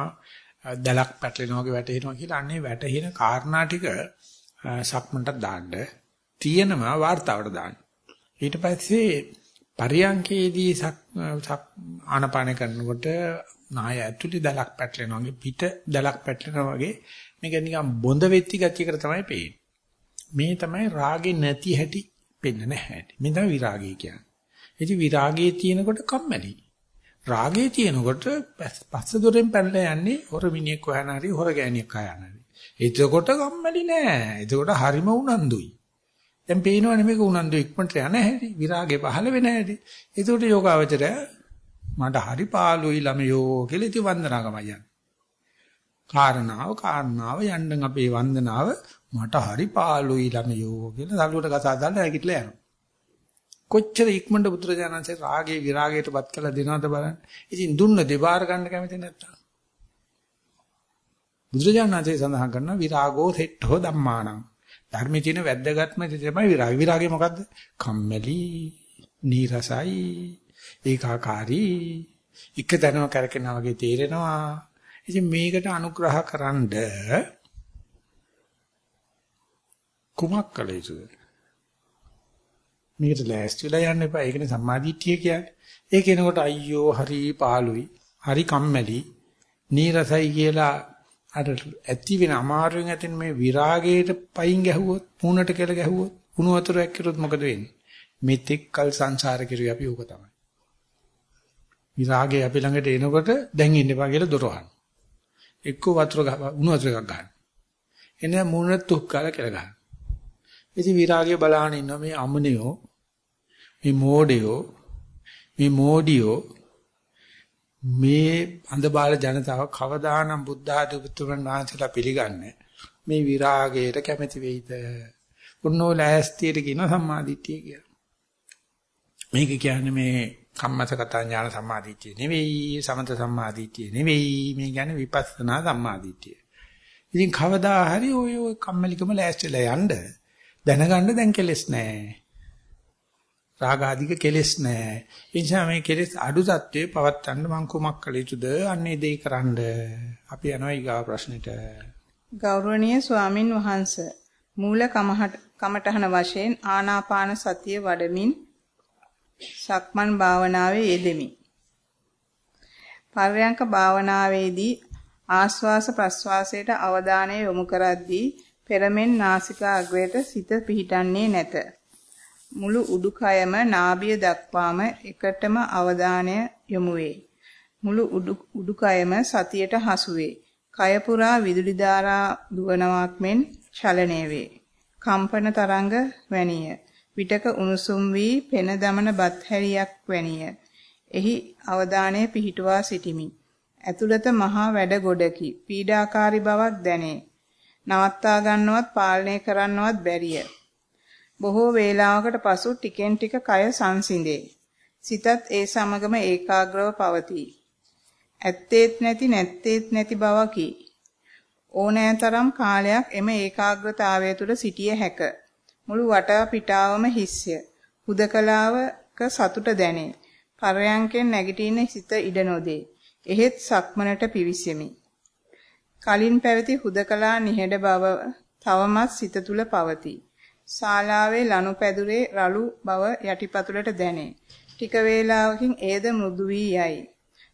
දැලක් පැටලෙනවා වගේ වැටෙනවා කියලා අන්නේ වැටෙන කාරණා ටික සක්මන්ට දාන්න තියෙනවා වார்த்தාවට දාන්න. ඊට පස්සේ පරියංකේදී ආනාපාන කරනකොට නාය ඇතුලේ දලක් පැටලෙනවා වගේ පිට දලක් පැටලෙනවා වගේ මේක නිකන් බොඳ වෙච්ච ගතියකට තමයි පේන්නේ. මේ තමයි රාගේ නැති හැටි පෙන්න නැහැ. මේ තමයි විරාගය කියන්නේ. ඉතින් විරාගයේ තියෙනකොට කම්මැලි. රාගයේ තියෙනකොට පස්ස දොරෙන් පැනලා යන්නේ හොර මිනිහෙක් හොයන හරි හොර ගෑණියෙක් හොයන හරි. එතකොට කම්මැලි නෑ. එතකොට හරිම උනන්දුයි. දැන් පේනවනේ මේක උනන්දු ඉක්මනට යන හැටි, විරාගේ පහළ වෙන හැටි. එතකොට යෝගාවචරය මට හරි පාළුයි ළමයෝ කියලා ඉති වන්දනාගමයි යන්නේ. කාරණාව කාරණාව යන්න අපේ වන්දනාව මට හරි පාළුයි ළමයෝ කියලා දළුවට ගසා දාලා නැගිටලා යනවා. කොච්චර ඉක්මනට පුත්‍රජානන්සේ රාගේ විරාගයටපත් කළ දෙනවද බලන්න. ඉතින් දුන්න දෙපාර ගන්න කැමති නැත්තම්. බුදුරජාණන්සේ සඳහන් කරනවා විරාගෝ සෙට්ඨෝ ධම්මාණං. ධර්මයේ තියෙන වැද්දගත්ම තමයි විරාගය. විරාගය මොකද්ද? කම්මැලි, නීරසයි, ඒකාකාරී, එක තැනම කරකිනා වගේ තේරෙනවා. ඉතින් මේකට අනුග්‍රහ කරන්ඩ කුමක් කළ යුතුද? මේකට ලෑස්ති වෙලා යන්න එපා. ඒකනේ සම්මාදිට්ඨිය කියන්නේ. ඒ කෙනකොට අයියෝ හරි පාළුයි, හරි කම්මැලි, නීරසයි කියලා අර ඇති වෙන අමාරුවෙන් ඇතින් මේ විරාගයට පයින් ගැහුවොත්, මූණට කෙල ගැහුවොත්, උණු වතුරක් කිරුවොත් මොකද වෙන්නේ? මෙතෙක් කල් සංසාර කිරුවේ අපි ඕක තමයි. විරාගය අපි ළඟට එනකොට දැන් ඉන්න එපා කියලා දොර වහන. එක්ක වතුර උණු වතුර එකක් ගන්න. එන මූණට තුක් කාලා කියලා ගන්න. ඉතින් විරාගය බලහන් ඉන්න මේ අමනියෝ මේ මෝඩයෝ මේ මෝඩියෝ මේ අන්ධබාල ජනතාව කවදානම් බුද්ධ ආදී උතුම්වන් වහන්සේලා පිළිගන්නේ මේ විරාගයට කැමති වෙයිද? උන්නෝ ලෑස්තියට කියන සම්මාදිට්ඨිය කියලා. මේක කියන්නේ මේ කම්මසගත ඥාන සම්මාදිට්ඨිය නෙවෙයි සමත සම්මාදිට්ඨිය නෙවෙයි මේ කියන්නේ විපස්සනා සම්මාදිට්ඨිය. ඉතින් කවදා හරි ඔය ඔය කම්මැලිකම ලෑස්තිලා යන්න දැනගන්න දැන් කෙලස් නැහැ. රාග ආදික කෙලස් නැහැ. ඒ නිසා මේ කෙලස් අඩු තත්ත්වයේ පවත්තන්න මං කුමක් කළ යුතුද? අන්නේ දෙයි කරන්න. අපි යනවා ඊගා ප්‍රශ්නෙට. ගෞරවනීය ස්වාමින් වහන්සේ මූල කමඨහන වශයෙන් ආනාපාන සතිය වඩමින් සක්මන් භාවනාවේ යෙදෙමි. පර්යංක භාවනාවේදී ආස්වාස ප්‍රස්වාසයට අවධානය යොමු කරද්දී පෙරමෙන් නාසිකා අග්‍රයට සිත පිහිටන්නේ නැත. මුළු උඩුකයම නාභිය දක්වාම එකටම අවධානය යොමු වේ. මුළු උඩුකයම සතියට හසු වේ. කය පුරා විදුලි ධාරා දුවනවක් මෙන් චලනය වේ. කම්පන තරංග වැනිය. විටක උණුසුම් වී පෙන දමන බත් හැරියක් වැනිය. එහි අවධානය පිහිටුවා සිටිමි. ඇතුළත මහා වැඩ ගොඩකි. පීඩාකාරී බවක් දැනේ. නවත්තා ගන්නවත් පාලනය කරන්නවත් බැරිය. බොහෝ වේලාවකට පසු ටිකෙන් ටික කය සංසිඳේ. සිතත් ඒ සමගම ඒකාග්‍රව පවතී. ඇත්තේත් නැති නැත්තේත් නැති බවකි. ඕනෑතරම් කාලයක් එම ඒකාග්‍රතාවය තුළ සිටිය හැක. මුළු වටා පිටාවම හිස්ය. හුදකලාවක සතුට දැනේ. පරයන්කෙන් නැගිටින සිත ඉඩ නොදේ. එහෙත් සක්මනට පිවිසෙමි. කලින් පැවති හුදකලා නිහඬ බව තවමත් සිත තුල පවතී. ශාලාවේ ලනුපැදුරේ රළු බව යටිපතුලට දැනේ. ටික වේලාවකින් ඒද මෘදු වී යයි.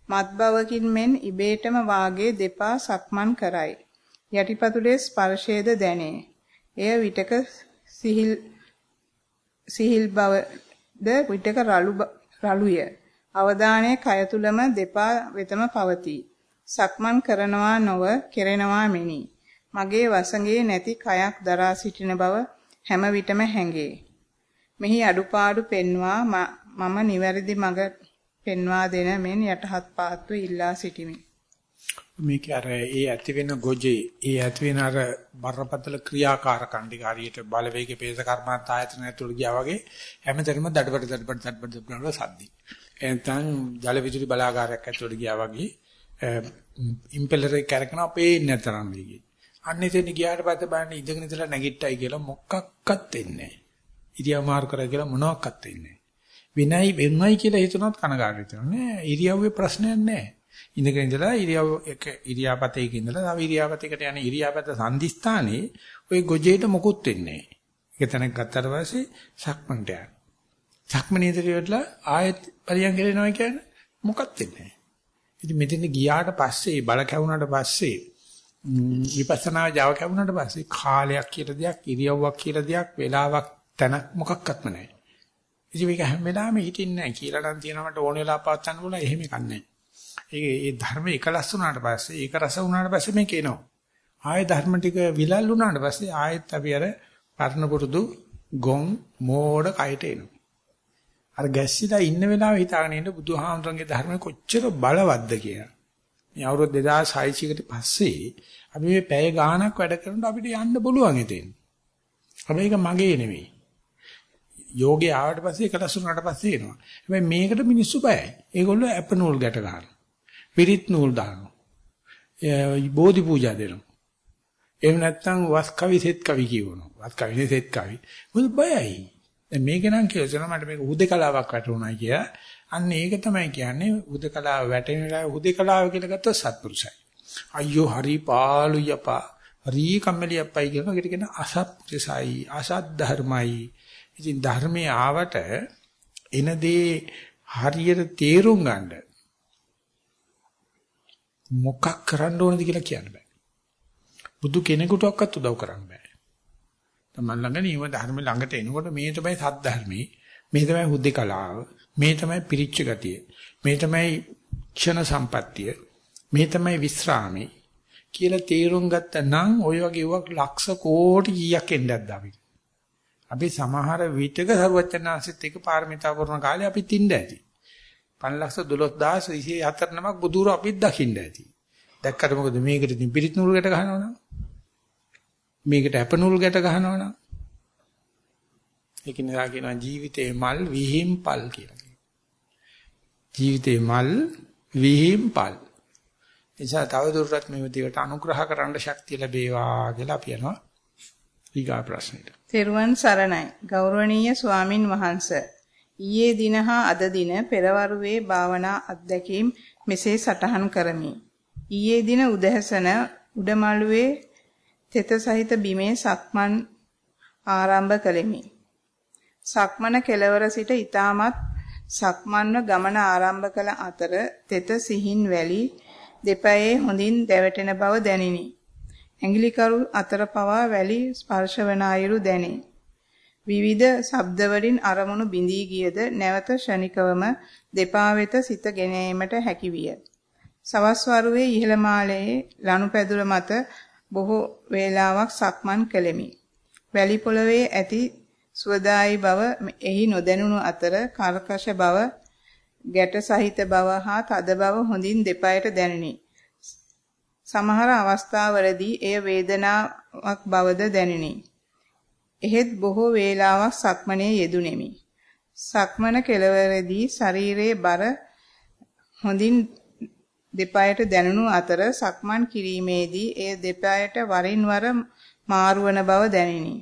මත් බවකින් මෙන් ඉබේටම වාගේ දෙපා සක්මන් කරයි. යටිපතුලේ ස්පර්ශයේද දැනේ. එය විටක සිහිල් සිහිල් බවද විටක රළු රළුය. අවධානය කය තුලම දෙපා වෙතම පවතී. සක්මන් කරනවා නොව කෙරෙනවා මෙනි. මගේ වසඟේ නැති කයක් දරා සිටින බව හැම විටම හැඟේ. මෙහි අඩුපාඩු පෙන්වා මම නිවැරදි මඟ පෙන්වා දෙන මෙන් යටහත් පාත්ව ඉල්ලා සිටිමි. මේක අර ඒ ඇති වෙන ගොජේ ඒ ඇති වෙන අර බරපතල ක්‍රියාකාරකම් ටික හරියට බලවේග පේස කර්මාන්ත ආයතන ඇතුළට ගියා වගේ හැමතැනම දඩබඩ දඩබඩ දඩබඩ දඩබඩ සද්දි. එතන ජල විදුලි බලාගාරයක් ඇතුළට ගියා වගේ ඉම්පෙලර් එක කරකන අපේ නැතරම් වේගයි. අන්න එතන ගියාට පස්සේ බලන්න ඉඳගෙන ඉඳලා නැගිට්ටයි කියලා මොකක්වත් වෙන්නේ නැහැ. ඉරියව් මාරු කරා කියලා මොනවත් වෙන්නේ නැහැ. විනයි වෙන්නයි කියලා හිතනොත් කනගාටු වෙනවා නෑ. ඉරියව්වේ ප්‍රශ්නයක් නෑ. ඉඳගෙන ඉඳලා ඉරියව් එක ඉරියාපතේක ඉඳලා තව ඉරියාපතේකට යන ඉරියාපත සංදිස්ථානේ ওই ගොජේට මොකුත් වෙන්නේ නෑ. ඒක තැනක් ගත්තට පස්සේ සක්මන්ට යන. සක්මනේදරියටලා ආයෙත් පරියන් ගෙලනවා කියන්නේ මොකක්ද වෙන්නේ නෑ. ඉතින් මෙතන ගියාට පස්සේ බල කැවුනට පස්සේ විපස්සනා ජාව කැවුනට පස්සේ කාලයක් කියලා දෙයක් ඉරියව්වක් කියලා දෙයක් වෙලාවක් තැනක් මොකක්වත්ම නැහැ. ඉතින් මේක හැම වෙලාවෙම හිටින්නේ නැහැ කියලා නම් තියෙනවට ඕන වෙලාව පාත් ගන්න පුළුවන් එහෙම එකක් නැහැ. ඒක ඒ ධර්ම එකලස් වුණාට පස්සේ ඒක රස වුණාට පස්සේ මේක එනවා. ආයෙ ධර්ම ටික විලල් වුණාට පස්සේ ආයෙත් අපි අර පරණ පුරුදු ගොන් මෝඩ කයට එනවා. අර ගැස්සිලා ඉන්න වෙලාවෙ හිතාගෙන ඉන්න බුදුහාමුදුරන්ගේ ධර්ම කොච්චර බලවත්ද කියලා. මේ අවුරුදු 2600කට පස්සේ අපි මේ පැය ගාණක් වැඩ කරනකොට අපිට යන්න පුළුවන් ඉතින්. හැබැයි ඒක මගේ නෙවෙයි. යෝගේ ආවට පස්සේ එකලස් වුණාට පස්සේ එනවා. හැබැයි මේකට මිනිස්සු බයයි. ඒගොල්ලෝ ඇප නූල් ගැට ගන්නවා. පිරිත් නූල් දානවා. බෝධි පූජා දෙනවා. එහෙම නැත්නම් වස් කවි සෙත් කවි කියවනවා. වස් කවි සෙත් කවි. මොකද බයයි. දැන් මේක නම් කියලා මට මේක හුදේකලාවක් වැටුණා කියලා. අන්න ඒක තමයි කියන්නේ හුදේකලාව වැටෙන වෙලාවේ හුදේකලාව කියලා ගත්තොත් සත්පුරුෂයි. අයියෝ හරි පාළුයි අපා. හරි කම්මැලි අපයි කියන එකට කියන අසත්පුරුෂයි, අසත් ධර්මයි. ඉතින් ධර්මයේ ආවට එන දේ හරියට තේරුම් ගන්න මොකක් කරන්න ඕනද කියලා කියන්න බෑ. බුදු කෙනෙකුටවත් උදව් කරන්න බෑ. තමන් ළඟ නියම ධර්ම ළඟට එනකොට මේ තමයි සත් ධර්මී මේ තමයි හුදේකලාව මේ තමයි පිරිච්ච ගතිය. මේ තමයි ක්ෂණ සම්පත්තිය. මේ තමයි විස්රාමේ කියලා තේරුම් ගත්තා නම් ওই වගේ වක් ලක්ෂ කෝටි කීයක් එන්නද අපි? අපි සමහර විටක සරුවචනාංශෙත් එක පාරමිතා පුරන කාලේ අපි තින්න ඇති. 512024 නමක් බුදුර අපිත් දකින්න ඇති. දැක්කට මොකද මේකට ඉතින් පිරිත් නූල් ගැට ගහනවනම්? මේකට අපනූල් ගැට ගහනවනම්? ඒක නිසා කියනවා ජීවිතේ මල් විහිම්පල් කියලා. ජීවිතේ මල් විහිම්පල්. එසා තවදුරටත් මේ විදිහට අනුග්‍රහ කරන්න ශක්තිය ලැබේවා කියලා අපි යනවා. ඊගා ප්‍රශ්නෙට. තෙරුවන් සරණයි. ගෞරවනීය ස්වාමින් වහන්සේ. ඊයේ දින හා අද දින පෙරවරුවේ භාවනා අත්දැකීම් මෙසේ සටහන් කරමි. ඊයේ දින උදෑසන උඩමළුවේ තෙත සහිත බිමේ සක්මන් ආරම්භ කළෙමි. සක්මන කෙලවර සිට ඊටමත් සක්මන්ව ගමන ආරම්භ කළ අතර තෙත සිහින් වැලි දෙපයේ හොඳින් දැවටෙන බව දැනිනි. ඇඟිලිකරු අතර පවා වැලි ස්පර්ශ වන අයුරු දැනේ. විවිධ ශබ්ද වලින් අරමුණු බිඳී ගියද නැවත ෂණිකවම දෙපා වෙත සිත ගෙනීමට හැකි විය. සවස් වරුවේ ඉහළ මාලයේ ලනුපැදුර මත බොහෝ වේලාවක් සක්මන් කළෙමි. වැලි පොළවේ ඇති සුවදායි බව එහි නොදැනුණු අතර කර්කශ බව ගැට සහිත බව හා තද බව හොඳින් දෙපයට දැනිනි. සමහර අවස්ථාවලදී එය වේදනාවක් බවද දැනිනි. එහෙත් බොහෝ වේලාවක් සක්මනේ යෙදුණෙමි. සක්මන කෙලවරදී ශරීරයේ බර හොඳින් දෙපයට දැනුණු අතර සක්මන් කිරීමේදී එය දෙපයට වරින් වර මාරුවන බව දැනිනි.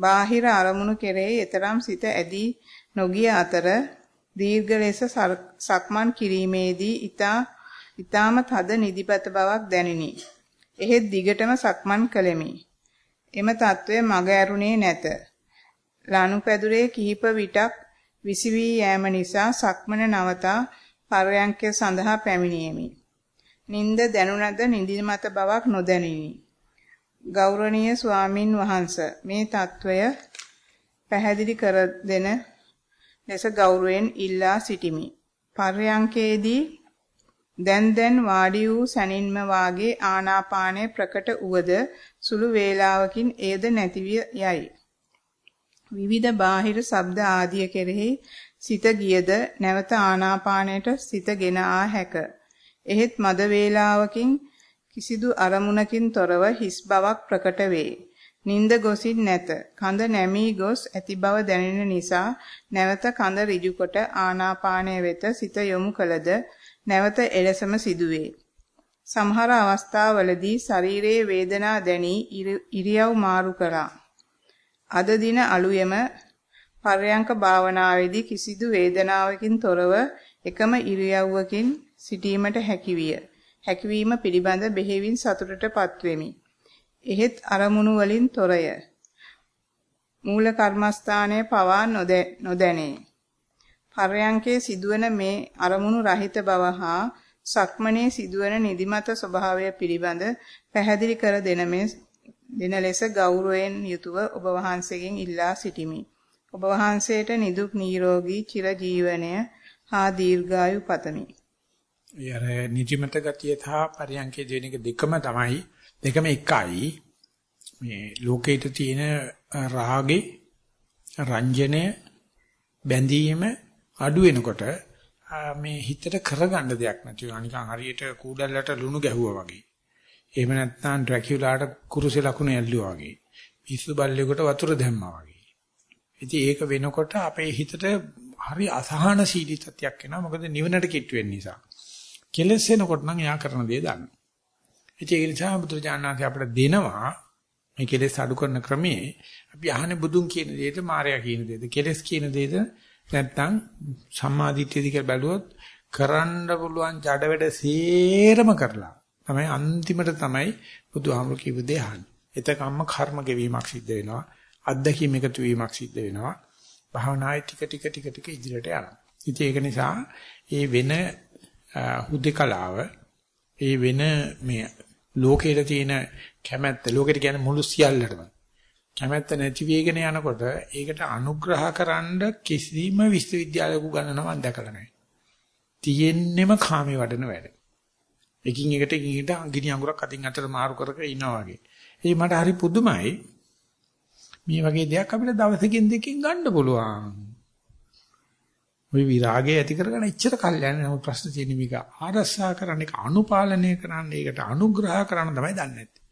බාහිර අරමුණු කෙරෙහි එතරම් සිත ඇදී නොගිය අතර දීර්ඝ ලෙස සක්මන් කිරීමේදී ඊතා ඊතාම තද නිදිපත බවක් දැනිනි. එහෙත් දිගටම සක්මන් කළෙමි. එම తත්වය මග ඇරුණේ නැත. ලනුපැදුරේ කිහිප විටක් විසිවී යෑම නිසා සක්මන නවතා පරයන්කය සඳහා පැමිණියෙමි. නිින්ද දැනුණද නිදිමත බවක් නොදැනිනි. ගෞරවනීය ස්වාමින් වහන්සේ මේ తত্ত্বය පැහැදිලි කර දෙන ලෙස ගෞරවයෙන් ඉල්ලා සිටිමි. පර්යංකේදී දැන් දැන් වාඩි වූ සැනින්ම වාගේ ආනාපානය ප්‍රකට උවද සුළු වේලාවකින් එයද නැතිවිය යයි. විවිධ බාහිර ශබ්ද ආදිය කෙරෙහි සිත ගියද නැවත ආනාපානයට සිත ගෙන ආ හැක. එහෙත් මද වේලාවකින් කිසිදු අරමුණකින් තොරව හිස් බවක් ප්‍රකට වේ. නිନ୍ଦ ගොසින් නැත. කඳ නැමී ගොස් ඇති බව දැනෙන නිසා නැවත කඳ ඍජු කොට ආනාපානය වෙත සිත යොමු කළද නැවත එලෙසම සිදුවේ. සමහර අවස්ථාවලදී ශරීරයේ වේදනා දැනී ඉරියව් මාරු කළා. අද දින අලුයම පර්යංක භාවනාවේදී කිසිදු වේදනාවකින් තොරව එකම ඉරියව්වකින් සිටීමට හැකියිය. හැකියවීම පිළිබඳ බෙහෙවින් සතුටටපත් වෙමි. එහෙත් අරමුණු වලින් තොරය. මූල කර්මස්ථානයේ පවා නොදැනේ. පර්යංකේ සිදුවන මේ අරමුණු රහිත බව හා සක්මනේ සිදුවන නිදිමත ස්වභාවය පිළිබඳ පැහැදිලි කර දෙන මේ දින ලෙස ගෞරවයෙන් යුතුව ඔබ වහන්සේගෙන් ඉල්ලා සිටිමි. ඔබ වහන්සේට නිදුක් නිරෝගී චිරජීවනය හා දීර්ඝායු පතමි. යර නිදිමත ගතිය සහ පරියන්කේ දෙන එක දෙකම තමයි දෙකම එකයි. මේ ලෝකේට තියෙන රාගේ රංජනය බැඳීම අඩු වෙනකොට මේ හිතට කරගන්න දෙයක් නැති වෙනවා. නිකන් හරියට කූඩල්ලට ලුණු ගැහුවා වගේ. එහෙම නැත්නම් ඩ්‍රැකියුලාට කුරුසේ ලකුණු ඇල්ලුවා වගේ. පිස්සු බල්ලෙකුට වතුර දැම්මා වගේ. ඉතින් ඒක වෙනකොට අපේ හිතට හරි අසහනශීලී තත්යක් එනවා. මොකද නිවනට කිට්ටු වෙන්න නිසා. කෙලස් එනකොට නම් එයා කරන දේ දන්න. ඉතින් ඒ නිසා බුදුරජාණන්සේ අපිට දෙනවා මේ කෙලස් අඩු කරන ක්‍රමයේ අපි අහන්නේ බුදුන් කියන දේද මායя කියන දේද කෙලස් කියන දේද නැත්නම් සම්මාදිට්ඨියද කියලා බැලුවොත් කරන්න පුළුවන් ජඩ වැඩ සේරම කරලා තමයි අන්තිමට තමයි බුදුහාමුදුරු කිව්ව දේ අහන්නේ. එතකම්ම කර්ම ගෙවීමක් සිද්ධ වෙනවා. අත්දැකීම් එකතු වීමක් සිද්ධ වෙනවා. භාවනායි ටික ටික ටික ටික ඉදිරියට යනවා. ඉතින් ඒක නිසා ඒ වෙන හුදේකලාව ඒ වෙන මේ ලෝකේට තියෙන කැමැත්ත ලෝකෙට කියන්නේ මුළු සියල්ලටම කැමැත්ත නැති වෙගෙන යනකොට ඒකට අනුග්‍රහ කරන්න කිසිම විශ්වවිද්‍යාලයක උගන්වනව මම දැකලා නැහැ. තියෙන්නෙම කාමේ වඩන වැඩ. එකින් එකට එකින් එකට අඟිනි අඟුරක් අතින් අතට මාරු කර කර ඉනවා වගේ. ඒ මට හරි පුදුමයි. මේ වගේ දෙයක් අපිට දවසකින් දෙකකින් ගන්න පුළුවන්. ওই විරාගය ඇති කරගන්න ඉච්චර කල් යන්නේ නමුත් ප්‍රශ්න තියෙන්නේ මේක ආරස්සා කරන්න ඒක අනුපාලනය කරන්න ඒකට අනුග්‍රහ කරන්න තමයි දන්නේ නැත්තේ.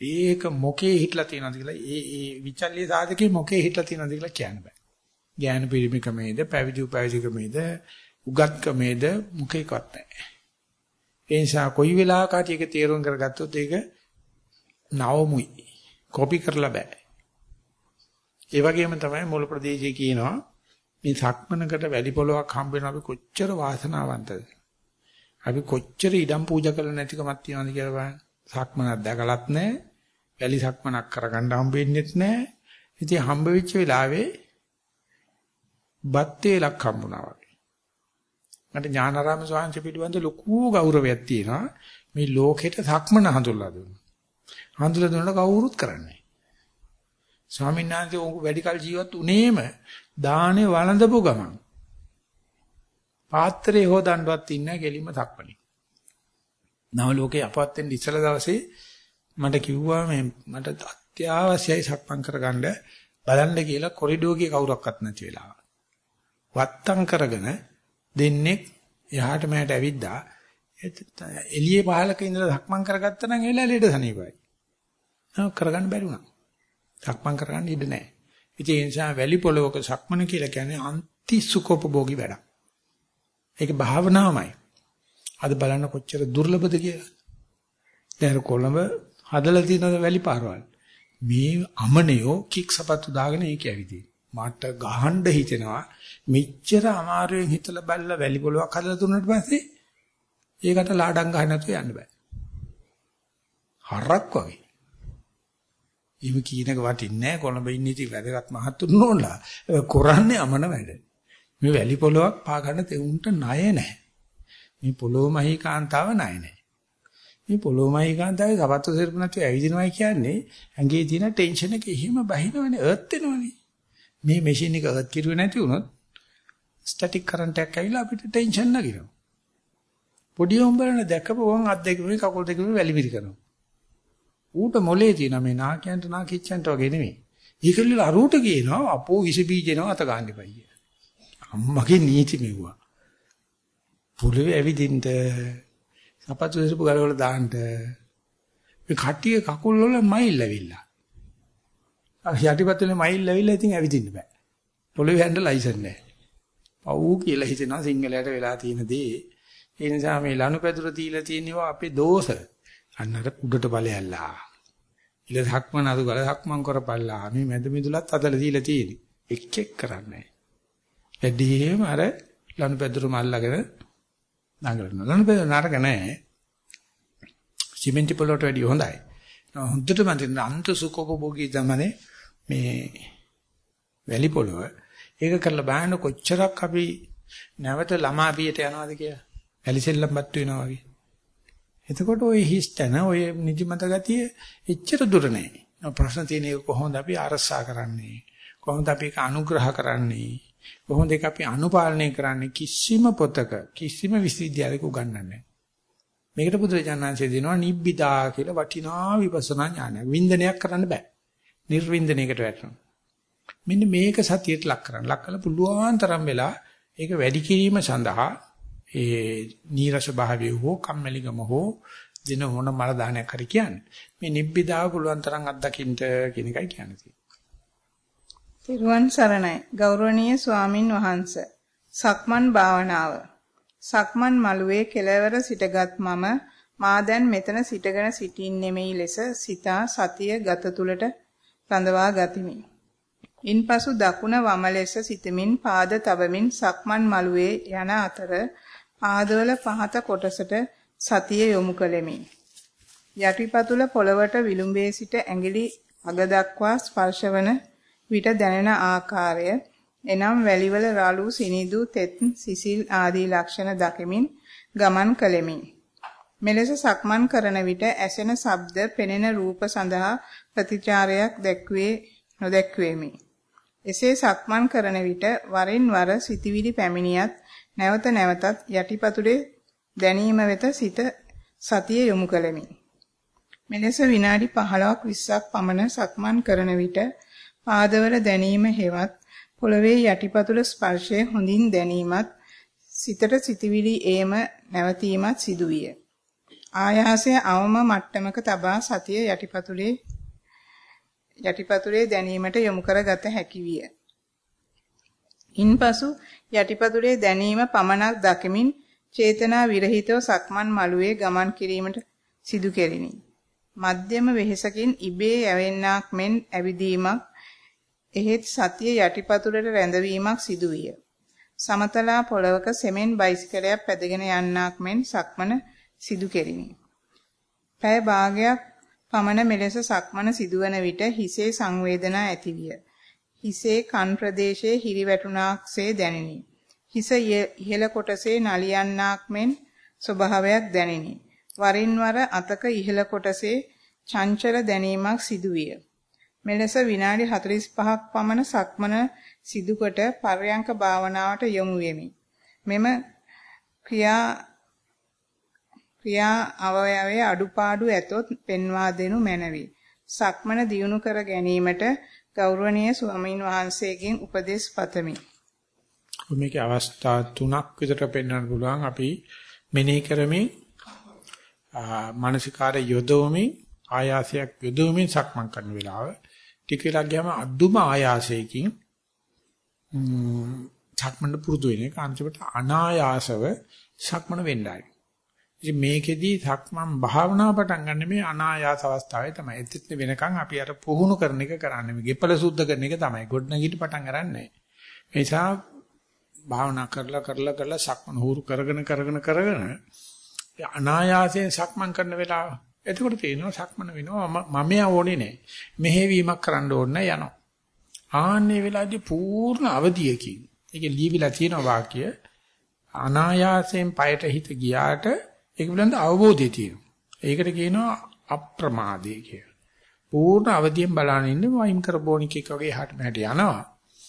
ඒක මොකේ හිටලා තියෙනවද කියලා ඒ ඒ විචල්්‍ය සාධකේ මොකේ හිටලා තියෙනවද කියලා කියන්න බෑ. ඥාන පිරිමිකමේද පැවිදි උපවිදිකමේද උගත්කමේද මොකේකවත් නැහැ. ඒ නිසා කොයි වෙලාවක හරි ඒක තේරුම් කරගත්තොත් ඒක නවමුයි. කොපි කරලා බෑ. ඒ වගේම තමයි මුල ප්‍රදේශයේ කියනවා මේ සක්මනකට වැඩි පොලොවක් හම්බ වෙන අපි කොච්චර වාසනාවන්තද? අපි කොච්චර ඉඩම් පූජා කරලා නැතිකමක් තියනවද කියලා බලන්න. සක්මනක් දැකලත් නැහැ. වැලි සක්මනක් කරගන්න හම්බ වෙන්නේත් නැහැ. ඉතින් හම්බ වෙච්ච වෙලාවේ බත් වේලක් හම්බුණා වගේ. මට ඥානාරාම ස්වාමීන් පිළිබඳ ලොකු ගෞරවයක් තියෙනවා. මේ ලෝකෙට සක්මන හඳුල්ලා දුන්නා. හඳුල්ලා දුන්නා කවුරුත් කරන්නේ ස්වාමීන් වහන්සේ උඹ වැඩි කල ජීවත් උනේම දානේ වළඳපු ගමන් පාත්‍රේ හොදන්නවත් ඉන්නේ කෙලින්ම තක්පණි. නව ලෝකේ අපවත් වෙන්න ඉස්සල දවසේ මට කිව්වා මේ මට අත්‍යවශ්‍යයි සක්මන් කරගන්න බලන්න කියලා කොරිඩෝගේ කවුරක්වත් නැති වෙලාව. වත්තම් කරගෙන දෙන්නේ එහාට මෙහාට ඇවිද්දා එළියේ පහලක ඉඳලා සක්මන් කරගත්තා නම් එලා ලෙඩ සනීපයි. නෝ කරගන්න බැරි වුණා. සක්මන් කරගන්න ඉඩ නැහැ. ඉතින් ඒ නිසා වැලි පොලවක සක්මන කියලා කියන්නේ අන්ති සුඛෝපභෝගී වැඩක්. ඒක භාවනාවමයි. අද බලන්න කොච්චර දුර්ලභද කියලා. දැන් කොළඹ හදලා තියෙන වැලි පාරවල්. මේ අමනියෝ කික් සපත්තු දාගෙන ඒක ඇවිදින්. මට ගහන්න හිතෙනවා මෙච්චර අමාරුවෙන් හිතලා බැලලා වැලි පොලවක් හදලා දුන්නාට පස්සේ ඒකට ලාඩම් ගහන්න නැතුව යන්න බෑ. හරක් වගේ. ඉව කීනක වටින්නේ නැහැ කොළඹ ඉන්න ඉති වැදගත් මහත්තුන් නෝනලා. කරන්නේ අමන වැඩ. මේ වැලි පොලවක් පා ගන්න තෙවුන්ට ණය නැහැ. මේ පොළොමහි කාන්තාව ණය නැහැ. මේ පොළොමහි කාන්තාවේ සපත්තු සිරපු නැතුව ඇවිදිනවයි කියන්නේ ඇඟේ තියෙන ටෙන්ෂන් එක එහෙම බහිනවනේ අර්ත් වෙනවනේ. මේ මැෂින් එක අර්ත් කිරුවේ නැති වුණොත් ස්ටැටික් කරන්ට් එකක් ඇවිල්ලා අපිට ටෙන්ෂන් නගිනවා. පොඩි උඹරන දැකපුවම අත් දෙකේ කකුල් දෙකේ වැලිමිරි කරනවා. ඌට මොලේ තියෙන මේ නාකියන්ට නාකිච්චන්ට වගේ නෙමෙයි. ඒකල්ල අරුවට කියනවා අපෝ විස බීජේනවා අත ගන්න එපා කිය. අම්මගේ නීති මෙව්වා. පුළවේ ඇවිදින්න සපත්තු දෙසපු ගලවල දාන්න මේ කට්ටිය කකුල් වල මයිල් ඇවිල්ලා. යටිපතුලේ මයිල් ඇවිල්ලා ඉතින් ඇවිදින්න බෑ. පොළවේ යන්න ලයිසන් නැහැ. පව් කියලා හිතනවා සිංහලයට වෙලා තියෙන දේ. ඒ නිසා මේ ලනුපැදුර දීලා තියෙනවා අපේ දෝෂ. අන්නර උඩට ඵලයල්ලා. ඉල ධක්මන අතු ගල ධක්මන් කරපල්ලා. මේ මැද මිදුලත් අදලා දීලා තියෙන්නේ. එක් එක් කරන්නේ. එදීම අර ලනුපැදුර මල්ලාගෙන නගලනවා. ලනුපැදුර නරක නැහැ. සිමෙන්ති පොලට වැඩිය හොඳයි. හොඳට මන්දින අන්ත සුඛෝපභෝගී තමනේ මේ වැලි පොළව ඒක කරලා බලන්න කොච්චරක් අපි නැවත ළමා බියට යනවද කියලා. ඇලිසෙල්ලම්පත් වෙනවා වගේ. එතකොට ওই හිස්තන ওই නිදිමත ගතිය එච්චර දුර නැහැ. ප්‍රශ්න තියෙන එක කොහොමද අපි අරසා කරන්නේ? කොහොමද අපි ඒක අනුග්‍රහ කරන්නේ? කොහොමද ඒක අපි අනුපාලනය කරන්නේ? කිසිම පොතක කිසිම විශ්වවිද්‍යාලයක උගන්වන්නේ නැහැ. මේකට බුදුරජාණන්සේ දෙනවා නිබ්බිදා කියලා වටිනා විපස්සනා ඥානයක්. වින්දනයක් කරන්න බෑ. නිර්වින්දනයකට වැටෙනවා. මෙන්න මේක සතියට ලක් කරන්න. ලක් කළ පුළුවන් තරම් වෙලා ඒක වැඩි කිරීම සඳහා ඒ නීරස භාවය හෝ කම්මැලිකම හෝ දින මොන මල දානයක් හරි කියන්නේ. මේ නිබ්බිදාව පුළුවන් තරම් අත්දකින්න කියන එකයි කියන්නේ. තිරුවන් සරණයි ගෞරවනීය ස්වාමින් වහන්සේ. සක්මන් භාවනාව. සක්මන් මළුවේ කෙළවර සිටගත් මම මා දැන් මෙතන සිටගෙන සිටින්නෙමෙයි ලෙස සිතා සතිය ගත තුලට රඳවා ගතිමි. ඉන්පසු දකුණ වම ලෙස සිතමින් පාද තබමින් සක්මන් මළුවේ යන අතර පාදවල පහත කොටසට සතිය යොමු කළෙමි. යටිපතුල පොළවට විලුඹේ සිට ඇඟිලි අග දක්වා ස්පර්ශවන විට දැනෙන ආකාරය එනම් වැලිවල රළු සිනිදු තෙත් සිසිල් ආදී ලක්ෂණ දකිමින් ගමන් කළෙමි. මෙලෙස සක්මන් කරන විට ඇසෙන ශබ්ද, පෙනෙන රූප සඳහා ප්‍රතිචාරයක් දැක්වේ නොදැක්වේමි. එසේ සක්මන් කරන විට වරින් වර සිටිවිලි පැමිණියත් නැවත නැවතත් යටිපතුලේ දැනීම වෙත සිත සතිය යොමු කළෙමි. මෙලෙස විනාඩි 15ක් 20ක් පමණ සක්මන් කරන විට පාදවල දැනීම හෙවත් පොළවේ යටිපතුල ස්පර්ශය හොඳින් දැනීමත් සිතට සිතවිලි ඒම නැවතීමත් සිදුවිය. ආයාසය අවම මට්ටමක තබා සතිය යටිපතුලේ යටිපතුලේ දැනීමට යොමු කරගත හැකි විය. ඉන්පසු යටිපතුලේ දැනීම පමණක් දකිමින් චේතනා විරහිතව සක්මන් මළුවේ ගමන් කිරීමට සිදු කෙරිනි. මධ්‍යම වෙහෙසකින් ඉබේ යැවෙන්නක් මෙන් ඇවිදීමක් එහෙත් සතිය යටිපතුලට රැඳවීමක් සිදුවිය. සමතලා පොළවක සෙමෙන් බයිසිකලයක් පැදගෙන යන්නක් මෙන් සක්මන සිදු කෙරිනි. පැය භාගයක් පමණ මෙලෙස සක්මන සිදුවන විට හිසේ සංවේදනා ඇතිවිය. හිසේ කන් ප්‍රදේශයේ හිරිවැටුණාක්සේ දැනිනි. හිස ඉහළ කොටසේ නලියන්නාක් මෙන් ස්වභාවයක් දැනිනි. වරින් වර අතක ඉහළ කොටසේ චංචල දැනීමක් සිදුවිය. මෙලෙස විනාඩි 45ක් පමණ සක්මන සිදුකොට පර්යංක භාවනාවට යොමු වෙමි. මෙම ක්‍රියා ක්‍රියා අවයවයේ අඩුපාඩු ඇතොත් පෙන්වා දෙනු මැනවි. සක්මන දියුණු කර ගැනීමට ගෞරවනීය ස්වාමීන් වහන්සේගෙන් උපදෙස් පතමි. මේකේ අවස්ථා තුනක් විතර පෙන්වන්න පුළුවන් අපි මෙනෙහි කරමින් මානසිකාරය යොදවමින් ආයාසයක් යොදවමින් සක්මන් කරන වෙලාව ටික වෙලා ගියාම අදුම ආයාසයකින් සක්මන් පුරුදු වෙන එක අන්තිමට අනායාසව සක්මන වෙන්නයි. ඉතින් මේකෙදි සක්මන් භාවනාව පටන් ගන්න මේ අනායාස අවස්ථාවේ තමයි. එතෙත් වෙනකන් අපි අර පුහුණු කරන එක කරන්නේ. මේ ගෙපල සුද්ධ කරන එක තමයි. ගොඩනගිට පටන් ගන්නෑ. ඒ නිසා භාවනා කරලා කරලා කරලා සක්මන් හුරු කරගෙන කරගෙන කරගෙන අනායාසයෙන් සක්මන් කරන වෙලාව එතකොට තේරෙනවා සක්මන වෙනවා මම ඕනේ නැහැ මෙහෙවීමක් කරන්න ඕනේ යනවා ආන්නේ වෙලාවේදී පූර්ණ අවදියකින් ඒකේ ලියවිලා තියෙන වාක්‍ය අනායාසයෙන් පයට හිත ගියාට ඒක පිළිබඳ අවබෝධය තියෙනවා ඒකට කියනවා අප්‍රමාදේ කියලා පූර්ණ අවදියෙන් බලන ඉන්න වයින් කරබෝනික් එක වගේ එහාට මෙහාට යනවා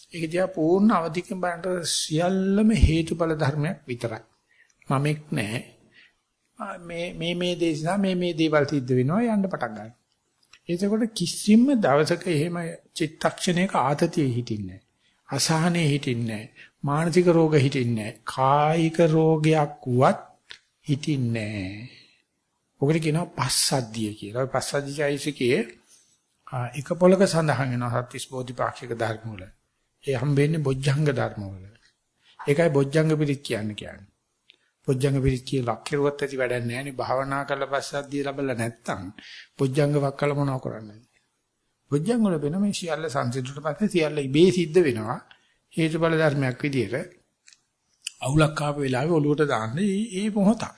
ඒක දිහා පූර්ණ අවදිකෙන් බලනකොට සියල්ලම හේතුඵල ධර්මයක් විතරයි. මමෙක් නැහැ. මේ මේ මේ දේශනා මේ මේ දේවල් සිද්ධ වෙනවා යන්න පටන් ගන්නවා. එතකොට කිසිම දවසක එහෙම චිත්තක්ෂණයක ආතතිය හිටින්නේ නැහැ. අසහනේ හිටින්නේ නැහැ. මානසික රෝග හිටින්නේ නැහැ. කායික රෝගයක් වුවත් හිටින්නේ නැහැ. ඔකට කියනවා පස්සද්ධිය කියලා. ඔය පස්සද්ධියයිසිකේ එක පොලක සඳහන් වෙනවා සත්‍තිස් බෝධිපාක්ෂික ධර්ම වල. ඒ හම්බෙන්නේ බොජ්ජංග ධර්ම වල. ඒකයි බොජ්ජංග පිරිත් කියන්නේ කියන්නේ. බොජ්ජංග පිරිත් කියලා ලක්කිරුවත් ඇති වැඩක් නැහැ නේ. භාවනා කරලා පස්සද්ධිය ලැබලා නැත්තම් බොජ්ජංග වක්කල මොනව කරන්නේ? බොජ්ජංග වල වෙන මේ සියල්ල සංසිඳුට පස්සේ සියල්ල ඉබේ සිද්ධ වෙනවා. හේතුඵල ධර්මයක් විදියට අවුලක් ආපු වෙලාවේ ඔලුවට දාන්නේ ඒ මොහොතක්.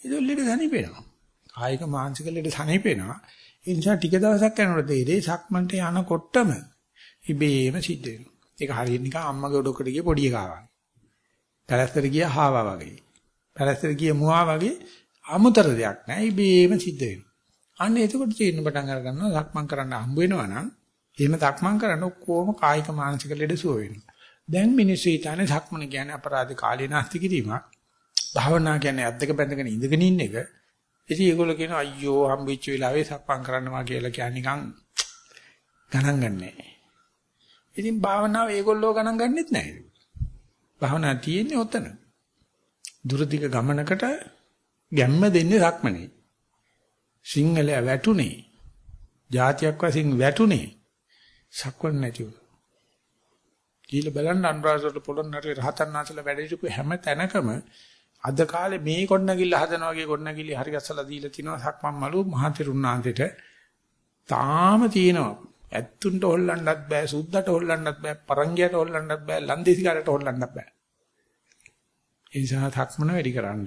ඒක ලෙඩ සනීපේනවා. කායික මානසික ලෙඩ සනීපේනවා. ඒ නිසා ටික දවසක් යනකොට තේරෙයි සක්මන්ට යනකොටම ඉබේම සිද්ධ වෙනවා. ඒක හරියට නිකන් අම්මගේ ඔඩොක්කට ගිය පොඩි එකා වගේ. පැලැස්තර ගිය හාවා වගේ. පැලැස්තර ගිය මුවා වගේ අමුතර දෙයක් නෑ. ඉබේම සිද්ධ වෙනවා. අන්න එතකොට තේරෙන පටන් අර ගන්නවා සක්මන් කරන්න හම්බ වෙනවා නම් එහෙම සක්මන් කරන ඔක්කොම කායික මානසික ලෙඩ සුව වෙනවා. දැන් මිනිස්සු හිතන්නේ සක්මන කියන්නේ අපරාධ කාලේ නාස්ති කිරීමක්. භාවනා කියන්නේ අද්දක බැඳගෙන ඉඳගෙන ඉන්න එක. ඉතින් ඒගොල්ලෝ කියනවා අයියෝ හම්බෙච්ච වෙලාවේ සක්මන් කරනවා කියලා කියන්නේ නිකන් ගණන් ගන්නෑ. ඉතින් භාවනාව ඒගොල්ලෝ ගණන් ගන්නෙත් නැහැ. භාවනා තියෙන්නේ ඔතන. දුරදිග ගමනකට ගැම්ම දෙන්නේ සක්මනේ. සිංහලය වැටුනේ. જાතියක් වශයෙන් වැටුනේ. සක්වන්න නැතිව. කියලා බලන්න අනුරාධපුර පොළොන්නරුවේ රහතන් වහන්සේලා වැඩ සිටපු හැම තැනකම අද කාලේ මේ කොණ්ණගිල්ල හදන වගේ කොණ්ණගිලි හරි ගස්සලා දීලා තිනවා සක්මන් මලු මහතිරුණාන්තේට තාම තියෙනවා. ඇත්තුන්ට හොල්ලන්නත් බෑ සුද්දට හොල්ලන්නත් බෑ පරංගියට හොල්ලන්නත් බෑ ලන්දේසිකාරට හොල්ලන්නත් බෑ. ඒ නිසා සක්මන වැඩි කරන්න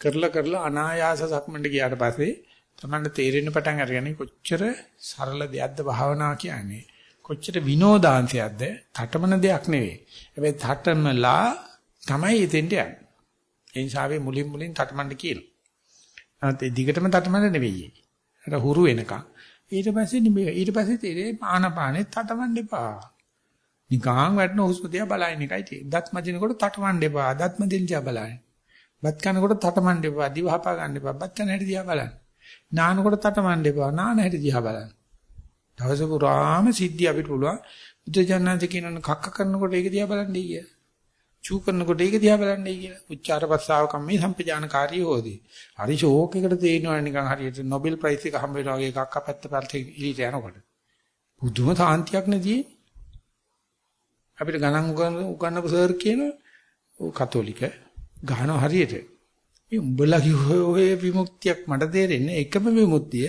කරලා කරලා අනායාස සක්මන්ට ගියාට පස්සේ තමයි තේරෙන්න පටන් අරගන්නේ කොච්චර සරල දෙයක්ද භාවනා කියන්නේ. කොච්චර විනෝදාංශයක්ද තටමන දෙයක් නෙවෙයි හැබැයි තටමලා තමයි එතෙන්ට යන්නේ ඒ නිසා අපි මුලින් මුලින් තටමන්න කියනවා නැත්නම් ඒ දිගටම තටමන්න නෙවෙයි අර හුරු වෙනකන් ඊට පස්සේ නිමේ ඊට පස්සේ තේරෙයි ආනපානෙත් තටමන්න එපා. නිකං වැටෙන හුස්ම දිහා බලන එකයි තියෙන්නේ. දත් මදිනකොට තටමන්න එපා. දත් මදින දිහා බලන්න. බත් කනකොට තටමන්න එපා. දිව හපා ගන්න එපා. බත් කන හැටි දිහා බලන්න. නානකොට තටමන්න එපා. නාන හැටි දිහා බලන්න. දවස පුරාම සිද්ධි අපිට පුළුවන්. බුද්ධ ජනනාති කියනන කක්ක කරනකොට ඒක දිහා බලන්නයි කිය. චූ කරනකොට ඒක දිහා බලන්නයි කියලා. උච්චාර පස්සාව කම්මේ සම්පජානකාරී හොදී. හරි ෂෝක් එකකට තේිනවා නිකන් හරියට නොබෙල් ප්‍රයිස් එක හම්බ වෙනවා වගේ එකක් අපැත්ත පැත්තේ ඉලිට යනකොට. බුදුම සාන්තියක් නැදී. අපිට ගණන් උගන්නපු සර් කියන ਉਹ කතෝලික ගහන හරියට. මේ උඹලා කිව්වේ විමුක්තියක් මට තේරෙන්නේ එකම විමුක්තිය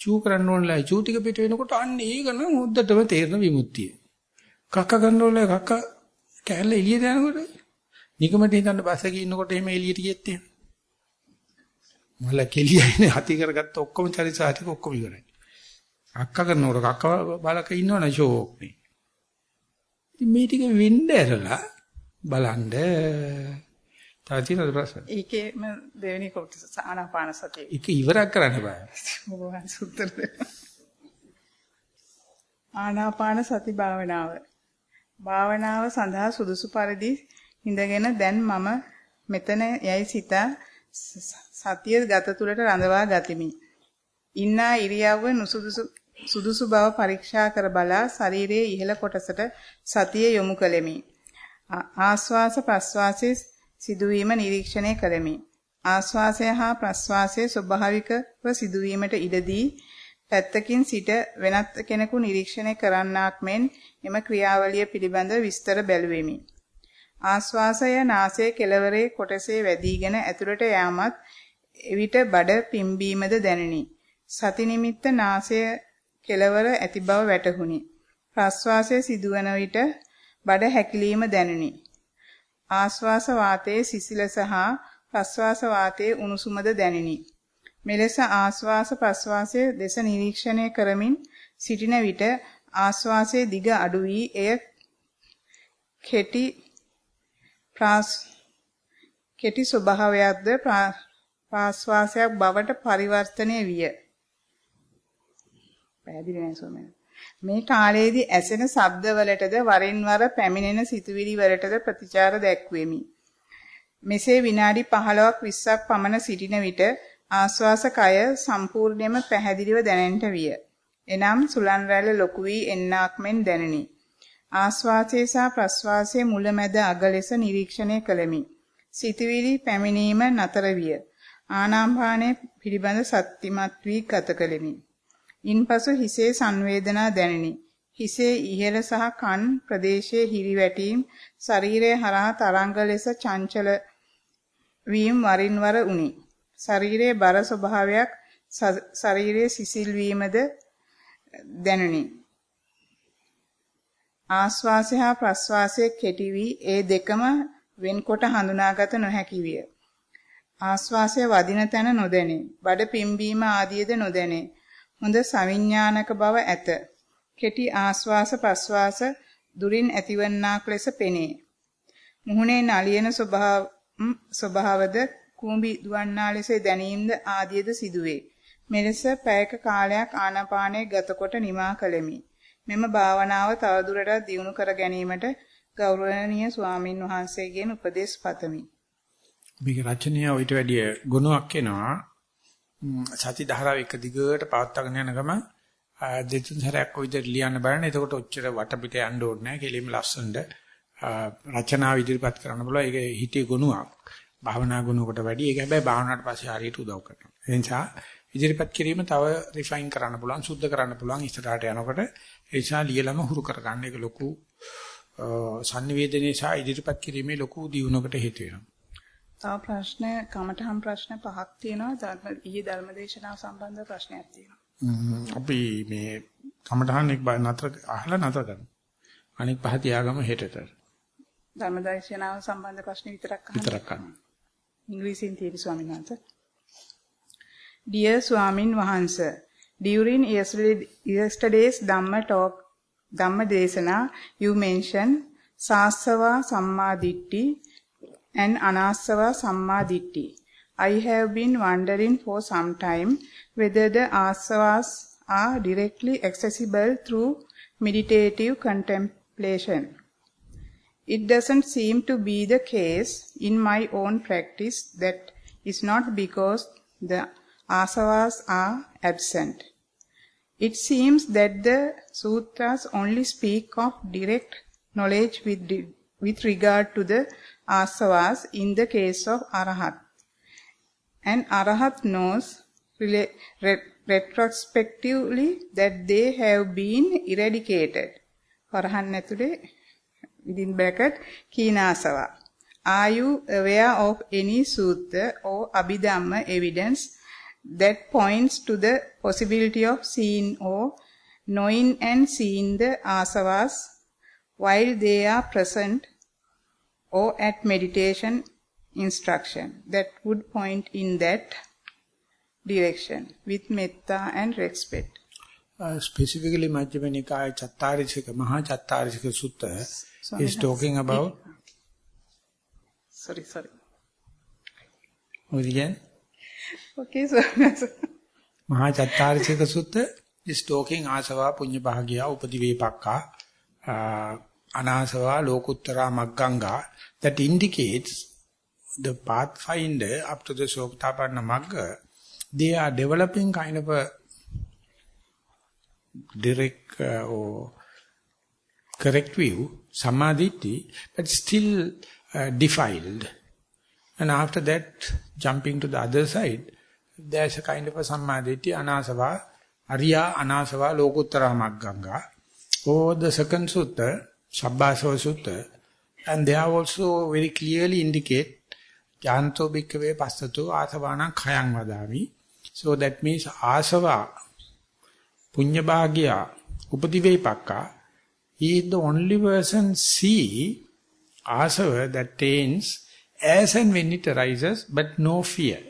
චූ කරන්න ඕනලා චූ ටික පිට වෙනකොට අන්න ඒක නම් හොද්දටම තේරෙන විමුක්තිය. කක්ක කරන්න ඕනලා කක්ක කැල්ල එළියට යනකොට නිකමට හිතන්න බස් එකේ ඉන්නකොට එහෙම එළියට ගියෙත් එහෙම. මල කෙලියයිනේ හති කරගත්ත ඔක්කොම චරිතාටික ඔක්කොම ඉවරයි. අක්ක කරනකොට කක්ක බලක ඉන්නවනේ ෂෝක් නේ. ඉතින් මේ ටික වෙන්න ඇරලා බලන්න තව තියෙනවද ප්‍රශ්න? ඒකේ ම දෙවෙනි කොටස ආනාපාන සතිය. ඒක ඉවරක් කරන්න බෑ. මොකක්ද සුත්තර ආනාපාන සති භාවනාව. භාවනාව සඳහා සුදුසු පරිදි ඉඳගෙන දැන් මම මෙතන යයි සිතා සතිය ගත තුලට රඳවා ගතිමි. ඉන්නා ඉරියව්ව නුසුදුසු සුදුසු බව පරීක්ෂා කර බලා ශරීරයේ ඉහළ කොටසට සතිය යොමු කළෙමි. ආස්වාස ප්‍රස්වාසයේ සිදුවීම නිරීක්ෂණය කළෙමි. ආස්වාසය හා ප්‍රස්වාසයේ ස්වභාවිකව සිදුවීමට ඉඩදී පැත්තකින් සිට වෙනත් කෙනෙකු නිරීක්ෂණය කරන්නාක් මෙන් එම ක්‍රියාවලිය පිළිබඳ විස්තර බැලුවෙමි. ආස්වාසය නාසයේ කෙළවරේ කොටසේ වැදීගෙන ඇතුළට යාමත් එවිට බඩ පිම්බීමද දැනිනි. සති නිමිත්ත නාසය කෙළවර ඇති බව වැටහුණි. ප්‍රස්වාසයේ සිදුවන විට බඩ හැකිලිම දැනිනි. ආස්වාස වාතයේ සිසිලස හා ප්‍රස්වාස වාතයේ උණුසුමද දැනිනි. මෙලෙස ආස්වාස ප්‍රස්වාසයේ දෙස නිරීක්ෂණය කරමින් සිටින විට ආස්වාසයේ දිග අඩු වී එය කෙටි ප්‍රාස් කෙටි ස්වභාවයක්ද ප්‍රාස්වාසයක් බවට පරිවර්තනය විය. පැහැදිලි නැහැ සෝමන. මේ කාලයේදී ඇසෙන ශබ්දවලටද වරින් වර පැමිණෙන සිතුවිලි වලටද ප්‍රතිචාර දැක්වෙමි. මෙසේ විනාඩි 15ක් 20ක් පමණ සිටින විට ආස්වාස කය සම්පූර්ණයෙන්ම පැහැදිලිව දැනෙන්නට විය. එනම් සුලන් රැල්ල ලොකු වී එන්නක් මෙන් දැනිනි. ආස්වාසය සහ ප්‍රස්වාසයේ මුලැමැද අග ලෙස නිරීක්ෂණය කළෙමි. සිතවිලි පැමිණීම නතර විය. ආනාපානයේ පිළිබඳ සත්‍තිමත් වී ගත කළෙමි. ඉන්පසු හිසේ සංවේදනා දැනිනි. හිසේ ඉහළ සහ කන් ප්‍රදේශයේ හිරිවැටීම් ශරීරයේ හරහා තරංග ලෙස චංචල වීම වරින් වර උනි. ශරීරයේ බර ස්වභාවයක් ශරීරයේ සිසිල් වීමද දැනුනි. ආශ්වාසය හා ප්‍රශ්වාසය කෙටි වී ඒ දෙකම වෙන්කොට හඳුනාගත නොහැකි විය. ආශ්වාසය වදින තැන නොදැනේ. බඩ පිම්බීම ආදියද නොදැනේ. හොඳ සවිඥානික බව ඇත. කෙටි ආශ්වාස ප්‍රශ්වාස දුරින් ඇතිවන්නාක් ලෙස පෙනේ. මුහුණේ නලියන ස්වභාව ස්වභාවද කුඹි දුවන්නා ලෙස දැනීමද ආදියද සිදුවේ. මෙලෙස පැයක කාලයක් ආනාපානයේ ගතකොට නිමා කළෙමි. මෙම භාවනාව තවදුරටත් දියුණු කර ගැනීමට ගෞරවනීය ස්වාමින් වහන්සේගෙන් උපදෙස් පතමි. මේක රචනීය ඊට වැඩිය ගුණයක් එනවා. සති ධාරාව එක දිගට පවත්වාගෙන යන ගම දෙතුන් සැරයක් ඔය විදිහට ලියන්න බලන්න. එතකොට ඔච්චර වටපිට යන්න ඕනේ නැහැ. කෙලින්ම ලස්සනට රචනාව ඉදිරිපත් කරන්න බලලා ඒක හිතේ ගුණයක්. භාවනා ගුණයකට වැඩි. ඒක හැබැයි භාවනාවට පස්සේ හරියට උදව් කරනවා. ඒ නිසා ඉදිරිපත් කිරීම තව රිෆයින් කරන්න පුළුවන්, සුද්ධ කරන්න පුළුවන් ඉස්සරහට යනකොට ඒ නිසා ලියලම හුරු කරගන්න එක ලොකු sannivedanaye සහ ඉදිරිපත් කිරීමේ ලොකු දියුණුවකට හේතු වෙනවා. තව ප්‍රශ්න කමඨහම් ප්‍රශ්න පහක් තියෙනවා. ධර්ම ඊයේ ධර්මදේශනාව සම්බන්ධ ප්‍රශ්නයක් තියෙනවා. අපි මේ කමඨහන් එක නතර අහලා නතර කරමු. අනික පහ තියාගමු හෙටට. ධර්මදේශනාව සම්බන්ධ ප්‍රශ්න විතරක් අහන්න. විතරක් අහන්න. ඉංග්‍රීසියෙන් තියෙන ස්වාමීන් වහන්සේ. Dear Swamin Wahansa, during yesterday, yesterday's Dhamma talk, Dhamma Desana, you mentioned Sasava Sammaditthi and Anasava Sammaditthi. I have been wondering for some time whether the asavas are directly accessible through meditative contemplation. It doesn't seem to be the case in my own practice. That is not because the asavas are absent. It seems that the sutras only speak of direct knowledge with, with regard to the asavas in the case of arahat. And arahat knows re, retrospectively that they have been eradicated. Parahan within bracket, Kinasava. Are you aware of any sutta or abhidhamma evidence that points to the possibility of seeing or knowing and seeing the asavas while they are present or at meditation instruction that would point in that direction with metta and respect. Uh, specifically, Majjhima Nikaya Chattarisika, Maha Chattarisika Sutta so is talking about... Sorry, sorry. What again? Okay, so... Maha Chattarisika Sutta is talking Asava Punyabhagya Upadive Pakka වේපක්කා අනාසවා ලෝකුත්තරා මග්ගංගා that indicates the pathfinder up to the Sotapanna Magga, they are developing kind of a direct uh, or correct view, samadhi, but still uh, defiled. And after that, jumping to the other side, there's a kind of a samadhi, anasava, arya anasava lokuttara magganga. Or the second sutta, Sabbasava sutta, and they are also very clearly indicate, janto bhikkave passato asavana khayang vadami. So that means asava, punya bhagya, upadivepakka, he is the only person see asava that tains as and when it arises, but no fear,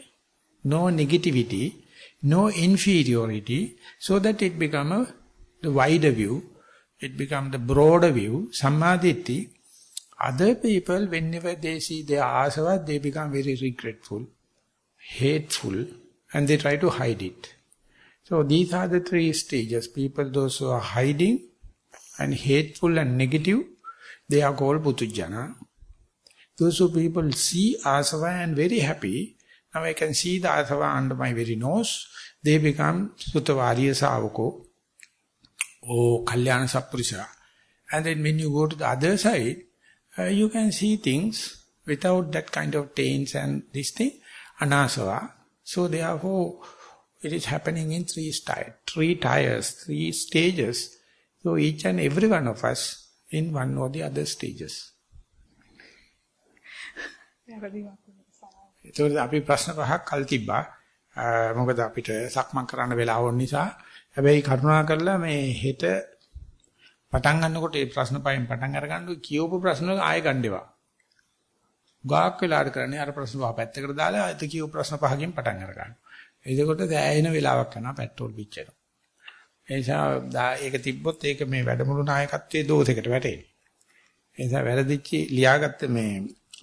no negativity, no inferiority, so that it become a, the wider view, it become the broader view, samadhi. Other people, whenever they see their asava, they become very regretful, hateful, and they try to hide it. So these are the three stages. People, those who are hiding and hateful and negative, they are called putujana. Those who people see asava and very happy, now I can see the asava under my very nose, they become sutavariya savako or kalyana sappurisa. And then when you go to the other side, uh, you can see things without that kind of taints and this thing, anasava. So therefore, it is happening in three styles, three tires, three stages. So each and every one of us in one or the other stages. ඒතකොට අපි ප්‍රශ්න පහක් කල් තිබ්බා. මොකද අපිට සක්මන් කරන්න වෙලාව වුන නිසා. හැබැයි කරුණා කරලා මේ හෙට පටන් ගන්නකොට මේ ප්‍රශ්න පහෙන් පටන් අරගන්න කියවපු ප්‍රශ්න ආයෙ ගන්නවා. ගාක් වෙලාට කරන්නේ අර ප්‍රශ්න පහ පැත්තකට දාලා ආයෙත් කියවපු ප්‍රශ්න පහකින් පටන් අරගන්න. එතකොට දැයින වෙලාවක් යනවා පෙට්‍රෝල් පිච්චෙනවා. ඒ නිසා ඒක තිබ්බොත් ඒක මේ වැඩමුළු නායකත්වයේ දෝෂයකට වැටෙන්නේ. ඒ නිසා වැරදිච්ච ලියාගත්ත මේ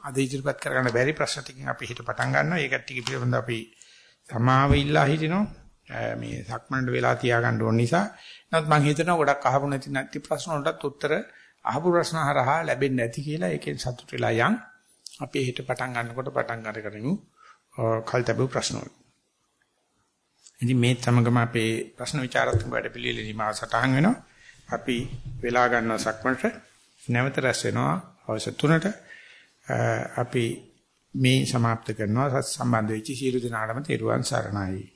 අද ඉදිරිපත් කරගන්න බැරි ප්‍රශ්න ටිකකින් අපි හිත පටන් ගන්නවා. ඒකට ටික පිළිබඳව අපි සමාව ඉල්ලා හිටිනවා. මේ සක්මණට වෙලා තියාගන්න ඕන නිසා. නමුත් මම හිතනවා ගොඩක් අහපු නැති නැති ප්‍රශ්න වලටත් උත්තර අහපු ප්‍රශ්න හරහා ලැබෙන්නේ නැති කියලා ඒකෙන් සතුට වෙලා යන්. අපි හිත පටන් ගන්නකොට පටන් අරගනිමු. කල්තබු ප්‍රශ්න වල. ඉතින් මේ තමගම අපේ ප්‍රශ්න විචාරත්මක වැඩ පිළිවෙලෙදි මා සටහන් වෙනවා. අපි වෙලා ගන්නවා සක්මණට නැවත රැස් වෙනවා අවශ්‍ය තුනට අපි මේ સમાપ્ત කරනවා සත් සම්බන්ධ වෙච්ච සියලු දෙනාටම තෙරුවන් සරණයි